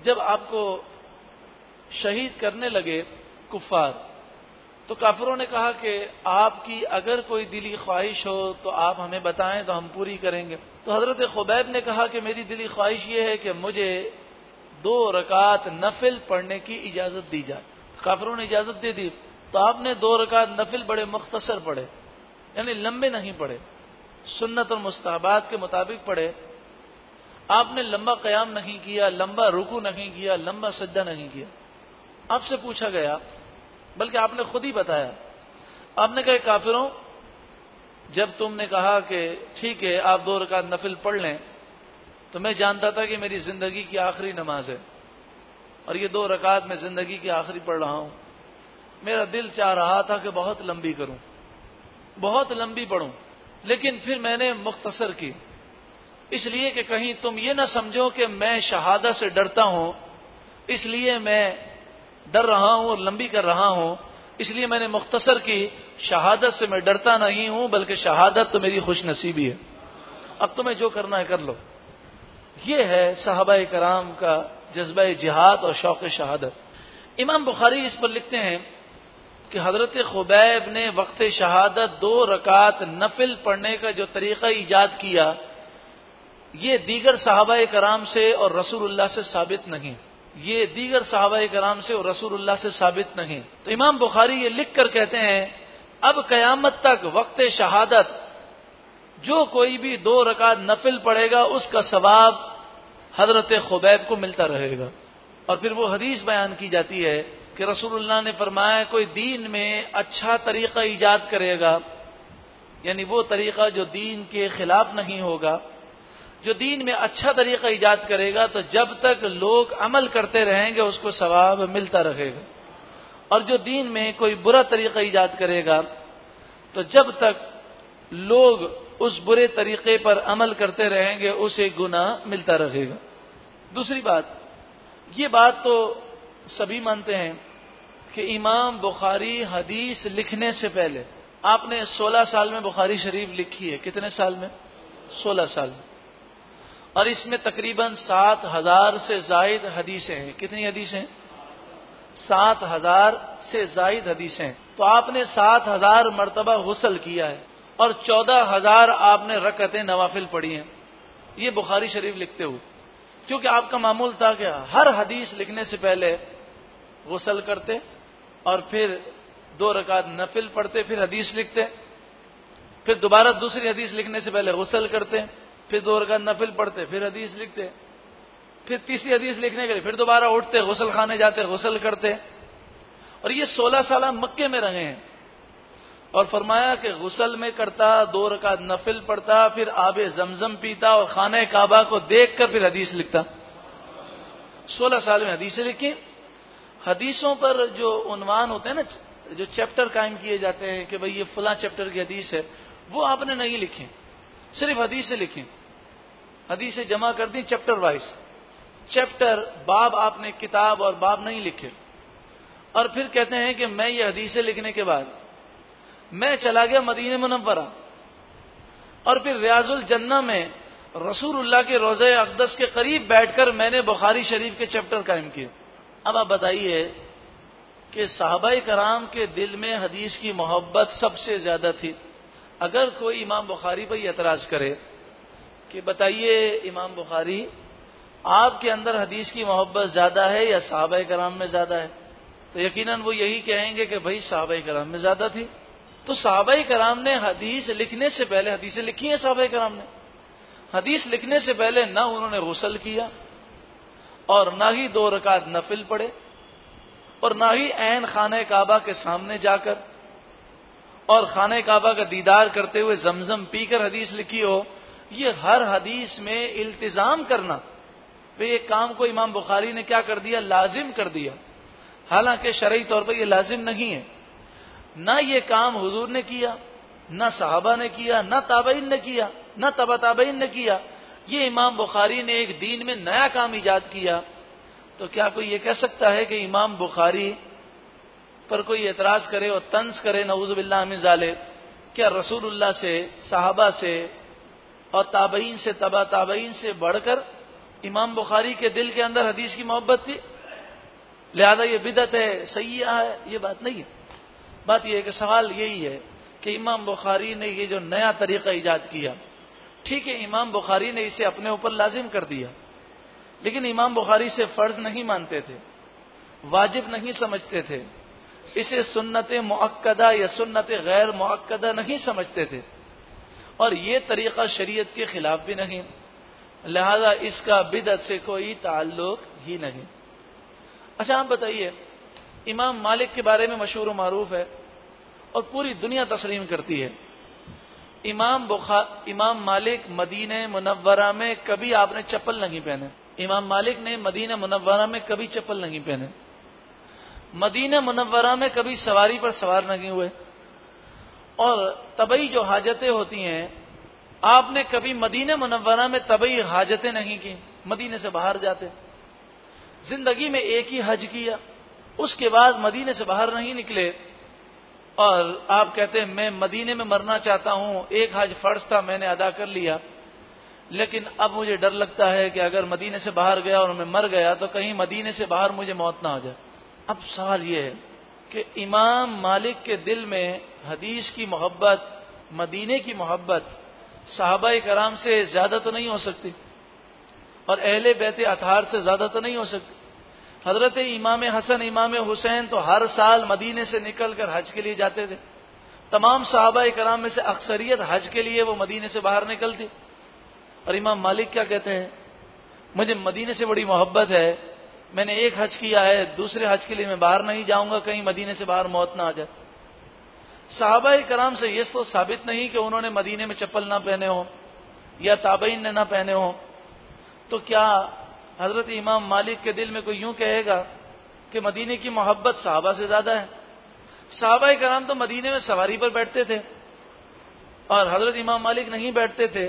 जब आपको शहीद करने लगे कुफार तो काफरों ने कहा कि आपकी अगर कोई दिली ख्वाहिश हो तो आप हमें बताएँ तो हम पूरी करेंगे। तो हज़रत खुबैब ने कहा कि मेरी दिली ख्वाहिश यह है कि मुझे दो रकात नफिल पढ़ने की इजाज़त दी जाए। काफरों ने इजाज़त दे दी। तो आपने दो रकात नफिल बड़े मुख्तसर पढ़े, यानी लंबे नहीं पढ़े, सुन्नत और मुस्ताबाद के मुताबिक पढ़े। आपने लंबा कयाम नहीं किया, लंबा रुकू नहीं किया, लंबा सज्जा नहीं किया। आपसे पूछा गया बल्कि आपने खुद ही बताया। आपने कहा, काफिरों, जब तुमने कहा कि, ठीक है, आप दो रकात नफिल पढ़ लें तो मैं जानता था कि मेरी ज़िंदगी की आखिरी नमाज़ है। और ये दो रकात मैं ज़िंदगी की आखिरी पढ़ रहा हूँ। मेरा दिल चाह रहा था कि बहुत लंबी करूँ, बहुत लंबी पढ़ूं, लेकिन फिर मैंने मुख्तसर की। इसलिए कि कहीं तुम ये ना समझो कि मैं शहादत से डरता हूँ, इसलिए मैं डर रहा हूँ और लंबी कर रहा हूँ, इसलिए मैंने मुख्तसर की शहादत से मैं डरता नहीं हूँ, बल्कि शहादत तो मेरी खुश नसीबी है। अब तुम्हें जो करना है कर लो। ये है साहबा कराम का जज्बा जिहाद और शौक शहादत। इमाम बुखारी इस पर लिखते हैं कि हज़रत खुबैब ने वक्त शहादत दो रकात नफिल पढ़ने का जो तरीका ईजाद किया, ये दीगर साहबा कराम से और रसूलुल्लाह से साबित नहीं। ये दीगर साहबा कराम से और रसूलुल्लाह से साबित नहीं। तो इमाम बुखारी ये लिख कर कहते हैं, अब कयामत तक वक्त शहादत, जो कोई भी दो रकात नफिल पढ़ेगा, उसका सवाब हज़रत खुबैब को मिलता रहेगा। और फिर वो हदीस बयान की जाती है कि रसूलुल्लाह ने फरमाया, कोई दीन में अच्छा तरीका ईजाद करेगा, यानी वो तरीका जो दीन के खिलाफ नहीं होगा जो दीन में अच्छा तरीका ईजाद करेगा तो जब तक लोग अमल करते रहेंगे, उसको सवाब मिलता रहेगा। और जो दीन में कोई बुरा तरीका ईजाद करेगा तो जब तक लोग उस बुरे तरीके पर अमल करते रहेंगे, उसे गुना मिलता रहेगा। दूसरी बात, ये बात तो सभी मानते हैं कि इमाम बुखारी हदीस लिखने से पहले, आपने 16 साल में बुखारी शरीफ लिखी है। कितने साल में? 16 साल में। और इसमें तकरीबन सात हज़ार से जायद हदीसें हैं। कितनी हदीसें? सात हज़ार से जायद हदीसें हैं। तो आपने सात हज़ार मरतबा गुसल किया है और चौदह हज़ार आपने रकतें नवाफिल पढ़ी हैं। ये बुखारी शरीफ लिखते हुए। क्योंकि आपका मामूल था कि हर हदीस लिखने से पहले गुसल करते और फिर दो रकात नफिल पढ़ते, फिर हदीस लिखते, फिर दोबारा दूसरी हदीस लिखने से पहले गुसल करते। फिर दो रकात नफिल पढ़ते, फिर हदीस लिखते, फिर तीसरी हदीस लिखने के लिए, फिर दोबारा उठते, गुसल खाने जाते, गुसल करते। और ये सोलह साल मक्के में रहे हैं। और फरमाया कि गुसल में करता, दो रकात नफिल पढ़ता, फिर आबे जमजम पीता और खाने काबा को देख कर फिर हदीस लिखता। सोलह साल में हदीसें लिखी। हदीसों पर जो उनवान होते हैं ना, जो चैप्टर कायम किए जाते हैं कि भाई ये फला चैप्टर की हदीस है, वो आपने नहीं लिखी, सिर्फ़ हदीसें लिखी। हदीसें जमा कर दी चैप्टर वाइज। चैप्टर बाब आपने किताब और बाब नहीं लिखे। और फिर कहते हैं कि मैं ये हदीसें लिखने के बाद मैं चला गया मदीने मुनवरा और फिर रियाजुल जन्ना में रसूलुल्लाह के रोज़े अकदस के करीब बैठकर मैंने बुखारी शरीफ के चैप्टर कायम किए। अब आप बताइए कि साहबा कराम के दिल में हदीस की मोहब्बत सबसे ज़्यादा थी। अगर कोई इमाम बुखारी पर एतराज़ करे कि बताइए, इमाम बुखारी, आपके अंदर हदीस की मोहब्बत ज़्यादा है या साहबा कराम में ज़्यादा है? तो यकीनन वो यही कहेंगे कि भाई साहबा कराम में ज़्यादा थी। तो साहबा कराम ने हदीस लिखने से पहले, हदीसें लिखी हैं साहबा कराम ने। हदीस लिखने से पहले न उन्होंने गुसल किया और न ही दो रकात नफिल पड़े और न ही ऐन खाने काबा के सामने जाकर और खाने काबा का दीदार करते हुए जमजम पीकर हदीस लिखी हो ये हर हदीस में इल्तिजाम करना। वे एक काम को इमाम बुखारी ने क्या कर दिया? लाजिम कर दिया। हालाँकि शरई तौर पर यह लाजिम नहीं है। न ये काम हुजूर ने किया, न साहबा ने किया, न ताबईन ने किया, न तबा ताबईन ने किया। ये इमाम बुखारी ने एक दीन में नया काम ईजाद किया। तो क्या कोई ये कह सकता है कि इमाम बुखारी पर कोई एतराज़ करे और तंज करे नवजुबिल्लाजाले क्या रसूलुल्लाह से, साहबा से और ताबईन से तबा ताबईन से बढ़कर इमाम बुखारी के दिल के अंदर हदीस की मोहब्बत थी। लिहाजा ये बिदत है सैया है, ये बात नहीं है। बात यह है कि सवाल यही है कि इमाम बुखारी ने ये जो नया तरीका ईजाद किया, ठीक है, इमाम बुखारी ने इसे अपने ऊपर लाजिम कर दिया, लेकिन इमाम बुखारी से फ़र्ज़ नहीं मानते थे, वाजिब नहीं समझते थे, इसे सुन्नत मुक्दा या सुन्नत गैर मुक्दा नहीं समझते थे। और ये तरीका शरीयत के खिलाफ भी नहीं। लिहाजा इसका बिदत से कोई ताल्लुक ही नहीं। अच्छा आप बताइए, इमाम मालिक के बारे में मशहूर मरूफ है और पूरी दुनिया तस्लीम करती है। इमाम बुखा, इमाम मालिक मदीने मुनव्वरा में कभी आपने चप्पल नहीं पहने। इमाम मालिक ने मदीना मुनव्वरा में कभी चप्पल नहीं पहने। मदीना मुनव्वरा में कभी सवारी पर सवार नहीं हुए। और तबई जो हाजतें होती हैं, आपने कभी मदीना मुनव्वरा में तबई हाजतें नहीं की, मदीने से बाहर जाते। ज़िंदगी में एक ही हज किया, उसके बाद मदीने से बाहर नहीं निकले। और आप कहते हैं, मैं मदीने में मरना चाहता हूँ, एक हज फ़र्ज़ था, मैंने अदा कर लिया। लेकिन अब मुझे डर लगता है कि अगर मदीने से बाहर गया और मैं मर गया तो कहीं मदीने से बाहर मुझे मौत ना आ जाए। अब सवाल यह है कि इमाम मालिक के दिल में हदीस की मोहब्बत, मदीने की मोहब्बत साहबा कराम से ज़्यादा तो नहीं हो सकती और अहले बैत अथार से ज़्यादा तो नहीं हो सकती। हज़रत इमाम हसन, इमाम हुसैन तो हर साल मदीने से निकलकर हज के लिए जाते थे। तमाम साहबा कराम में से अक्सरियत हज के लिए वो मदीने से बाहर निकलती। और इमाम मालिक क्या कहते हैं? मुझे मदीने से बड़ी मोहब्बत है, मैंने एक हज किया है, दूसरे हज के लिए मैं बाहर नहीं जाऊँगा, कहीं मदीने से बाहर मौत ना आ जाए। साहबा कराम से यह तो साबित नहीं कि उन्होंने मदीने में चप्पल ना पहने हो, या ताबईन ने ना पहने हो। तो क्या हज़रत इमाम मालिक के दिल में कोई यूँ कहेगा कि मदीने की मोहब्बत साहबा से ज़्यादा है? साहबा कराम तो मदीने में सवारी पर बैठते थे और हज़रत इमाम मालिक नहीं बैठते थे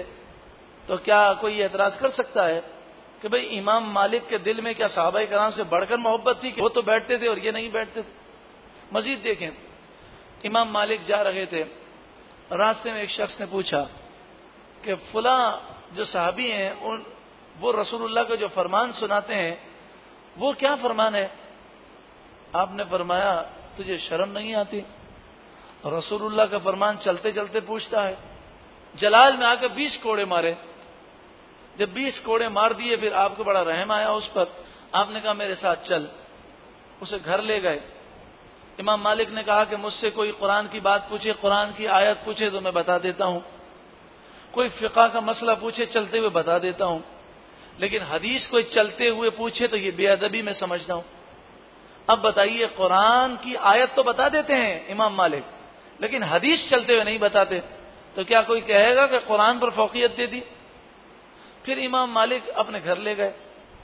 तो क्या कोई एतराज़ कर सकता है कि भाई इमाम मालिक के दिल में क्या साहबा कराम से बढ़कर मोहब्बत थी कि वो तो बैठते थे और ये नहीं बैठते थे? मजीद देखें। इमाम मालिक जा रहे थे। रास्ते में एक शख्स ने पूछा कि फुला जो साहबी हैं, उन, वो रसूलुल्लाह का जो फरमान सुनाते हैं, वो क्या फरमान है? आपने फरमाया, तुझे शर्म नहीं आती? रसूलुल्लाह का फरमान चलते चलते पूछता है, जलाल में आकर बीस कोड़े मारे। जब बीस कोड़े मार दिए, फिर आपको बड़ा रहम आया उस पर। आपने कहा, मेरे साथ चल। उसे घर ले गए। इमाम मालिक ने कहा कि मुझसे कोई कुरान की बात पूछे, कुरान की आयत पूछे तो मैं बता देता हूँ। कोई फिका का मसला पूछे, चलते हुए बता देता हूँ। लेकिन हदीस कोई चलते हुए पूछे तो ये बेअदबी में समझता हूँ। अब बताइए, कुरान की आयत तो बता देते हैं इमाम मालिक, लेकिन हदीस चलते हुए नहीं बताते। तो क्या कोई कहेगा कि कुरान पर फोकियत दे दी? फिर इमाम मालिक अपने घर ले गए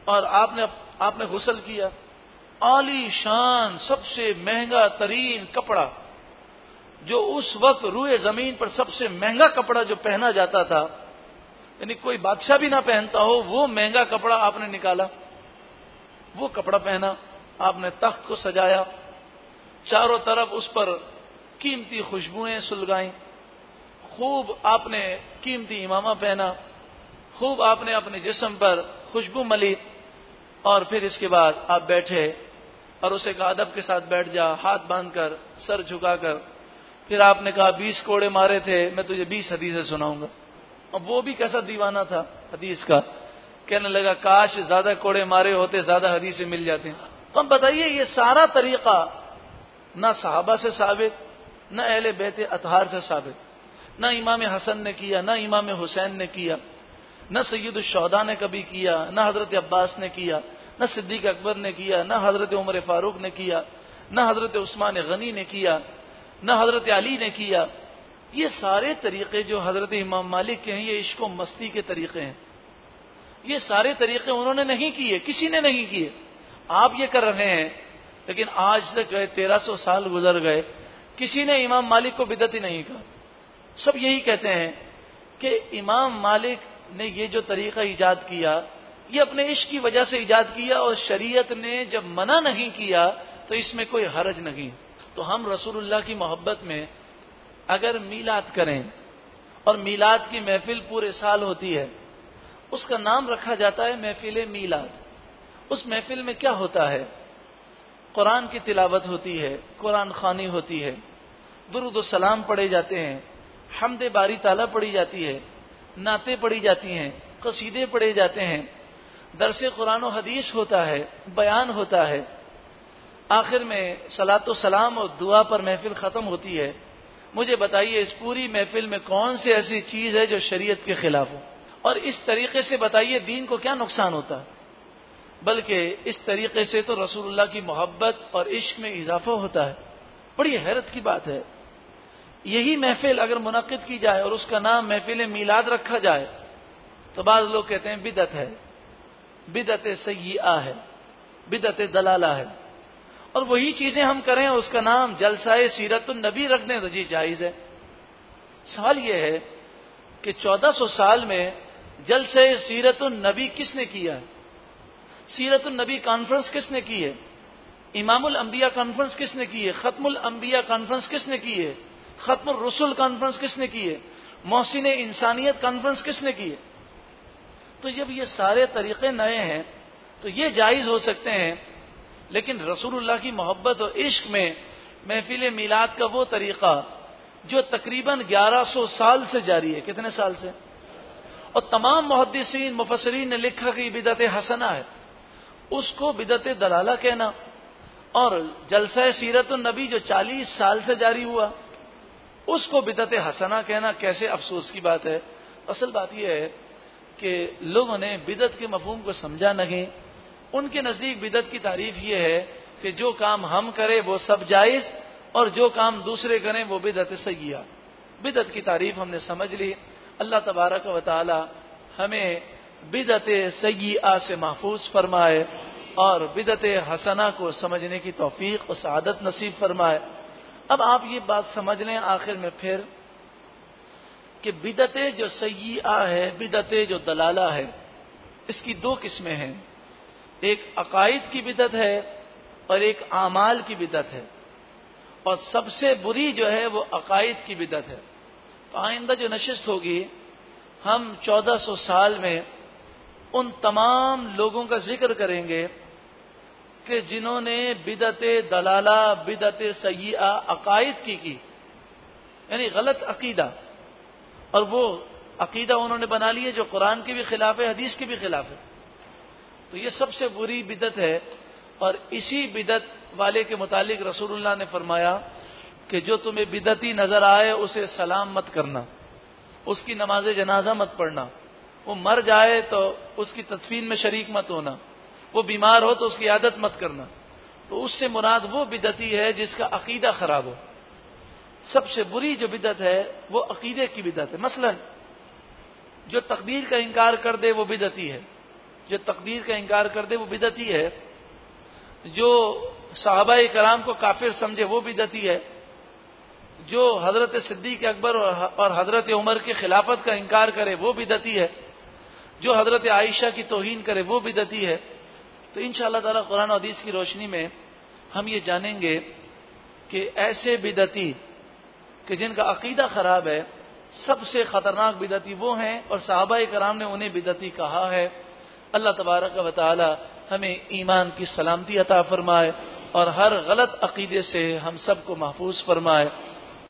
और आपने आपने गुसल किया। आली शान, सबसे महँगा तरीन कपड़ा, जो उस वक्त रूए ज़मीन पर सबसे महँगा कपड़ा जो पहना जाता था, यानी कोई बादशाह भी ना पहनता हो, वो महँगा कपड़ा आपने निकाला। वो कपड़ा पहना, आपने तख्त को सजाया, चारों तरफ़ उस पर कीमती खुशबुएँ सुलगाई। खूब आपने कीमती इमामा पहना, खूब आपने अपने जिस्म पर खुशबू मली, और फिर इसके बाद आप बैठे और उसे कहा अदब के साथ बैठ जा, हाथ बांधकर, सर झुकाकर। फिर आपने कहा, बीस कोड़े मारे थे, मैं तुझे बीस हदीसें सुनाऊँगा। अब वो भी कैसा दीवाना था, हदीस का? कहने लगा, काश ज़्यादा कोड़े मारे होते, ज़्यादा हदीसें मिल जाते। हैं तो हम बताइए, ये सारा तरीका न साहबा से साबित, न अहले बेत अतहार से साबित। न इमाम हसन ने किया, न इमाम हुसैन ने किया, न सैयद शहदा ने कभी किया, न हज़रत अब्बास ने किया। न सिद्दीक अकबर ने किया, न हज़रत उमर फारूक ने किया, न हज़रत उस्मान गनी ने किया, न हज़रत अली ने किया। ये सारे तरीके जो हज़रत इमाम मालिक के हैं, ये इश्को मस्ती के तरीके हैं। ये सारे तरीके उन्होंने नहीं किए, किसी ने नहीं किए। आप ये कर रहे हैं, लेकिन आज तक गए तेरह सौ साल गुजर गए, किसी ने इमाम मालिक को बिदत ही नहीं कहा। सब यही कहते हैं कि इमाम मालिक ने ये जो तरीका ईजाद किया ये अपने इश्क की वजह से ईजाद किया और शरीयत ने जब मना नहीं किया तो इसमें कोई हरज नहीं। तो हम रसूलुल्लाह की मोहब्बत में अगर मीलाद करें, और मीलाद की महफिल पूरे साल होती है, उसका नाम रखा जाता है महफिल मीलाद। उस महफिल में क्या होता है? कुरान की तिलावत होती है, कुरान खानी होती है, दुरुद सलाम पढ़े जाते हैं, हमदे बारी ताला पढ़ी जाती है, नाते पढ़ी जाती हैं, कसीदे पढ़े जाते हैं दरसे कुरान हदीस होता है, बयान होता है। आखिर में सलात सलाम और दुआ पर महफिल खत्म होती है। मुझे बताइए, इस पूरी महफिल में कौन सी ऐसी चीज़ है जो शरीयत के खिलाफ हो? और इस तरीके से बताइए, दीन को क्या नुकसान होता? है बल्कि इस तरीके से तो रसूलुल्लाह की मोहब्बत और इश्क में इजाफा होता है। बड़ी हैरत की बात है। यही महफिल अगर मुनद की जाए और उसका नाम महफिल मीलाद रखा जाए तो बाद लोग कहते हैं, बिदत है। बिदत सैया है, बिदत दलाला है। और वही चीज़ें हम करें, उसका नाम जलसाए सीरत नबी रख दें। जायज़ है। सवाल यह है कि 1400 साल में जलसे सीरत नबी किसने किया? है सीरत नबी कॉन्फ्रेंस किसने की है इमामुल अंबिया कॉन्फ्रेंस किसने की है खत्मुल अंबिया कॉन्फ्रेंस किसने की है खत्म रसुल कॉन्फ्रेंस किसने की है मोहसिन इंसानियत कॉन्फ्रेंस किसने की है तो जब ये सारे तरीके नए हैं तो ये जायज़ हो सकते हैं, लेकिन रसूलुल्लाह की मोहब्बत और इश्क में महफिल मीलाद का वो तरीका, जो तकरीबन 1100 साल से जारी है। कितने साल से? और तमाम मुहदसिन मुफसरीन ने लिखा कि बिदत हसना है। उसको बिदत दलाला कहना। और जलसा सीरत नबी जो 40 साल से जारी हुआ, उसको बिदत हसना कहना कैसे अफसोस की बात है? असल बात यह है कि लोगों ने बिदत के मफहूम को समझा नहीं। उनके नज़दीक बिदत की तारीफ़ यह है कि जो काम हम करें वो सब जायज़ और जो काम दूसरे करें वो बिदत सैया बिदत की तारीफ़ हमने समझ ली। अल्लाह तबारक व ताली हमें बिदत सैया से महफूज फरमाए और बिदत हसना को समझने की तोफीक और सदत नसीब फरमाए। अब आप ये बात समझ लें, आखिर में फिर कि बिदत जो सैया है, बिदत जो दलाला है, इसकी दो किस्में हैं। एक अकायद की बिदत है और एक आमाल की बिदत है। और सबसे बुरी जो है वो अकायद की बिदत है। तो आइंदा जो नशस्त होगी, हम 1400 साल में उन तमाम लोगों का ज़िक्र करेंगे कि जिन्होंने बिदत दलाला, बिदत सैया अकायद की की। यानी गलत अकीदा। और वो अकीदा उन्होंने बना लिया जो कुरान के भी खिलाफ है, हदीस के भी खिलाफ है। तो ये सबसे बुरी बिदत है और इसी बिदत वाले के मुतालिक रसूलुल्लाह ने फरमाया कि जो तुम्हें बिदती नज़र आए, उसे सलाम मत करना, उसकी नमाज़ जनाजा मत पढ़ना। वो मर जाए तो उसकी तदफीन में शरीक मत होना, वो बीमार हो तो उसकी आदत मत करना। तो उससे मुराद वो बिदती है जिसका अकीदा खराब हो। सबसे बुरी जो बिदत है, वो अकीदे की बिदत है। मसलन, जो तकदीर का इनकार कर दे, वो बिदती है। जो तकदीर का इनकार कर दे, वो बिदती है। जो साहबा कराम को काफिर समझे, वो बिदती है। जो हज़रत सिद्दीक अकबर और हज़रत उमर की खिलाफत का इनकार करे, वो बिदती है। जो हज़रत आयशा की तोहीन करे, वो बिदती है। तो इन ताला कुरान हदीस की रोशनी में हम ये जानेंगे कि ऐसे बिदती कि जिनका अकीदा खराब है, सबसे खतरनाक बिदती वो हैं और साहबा कराम ने उन्हें बिदती कहा है। अल्लाह तबारक व ताली हमें ईमान की सलामती अता फरमाए और हर गलत अकीदे से हम सबको महफूज फरमाए।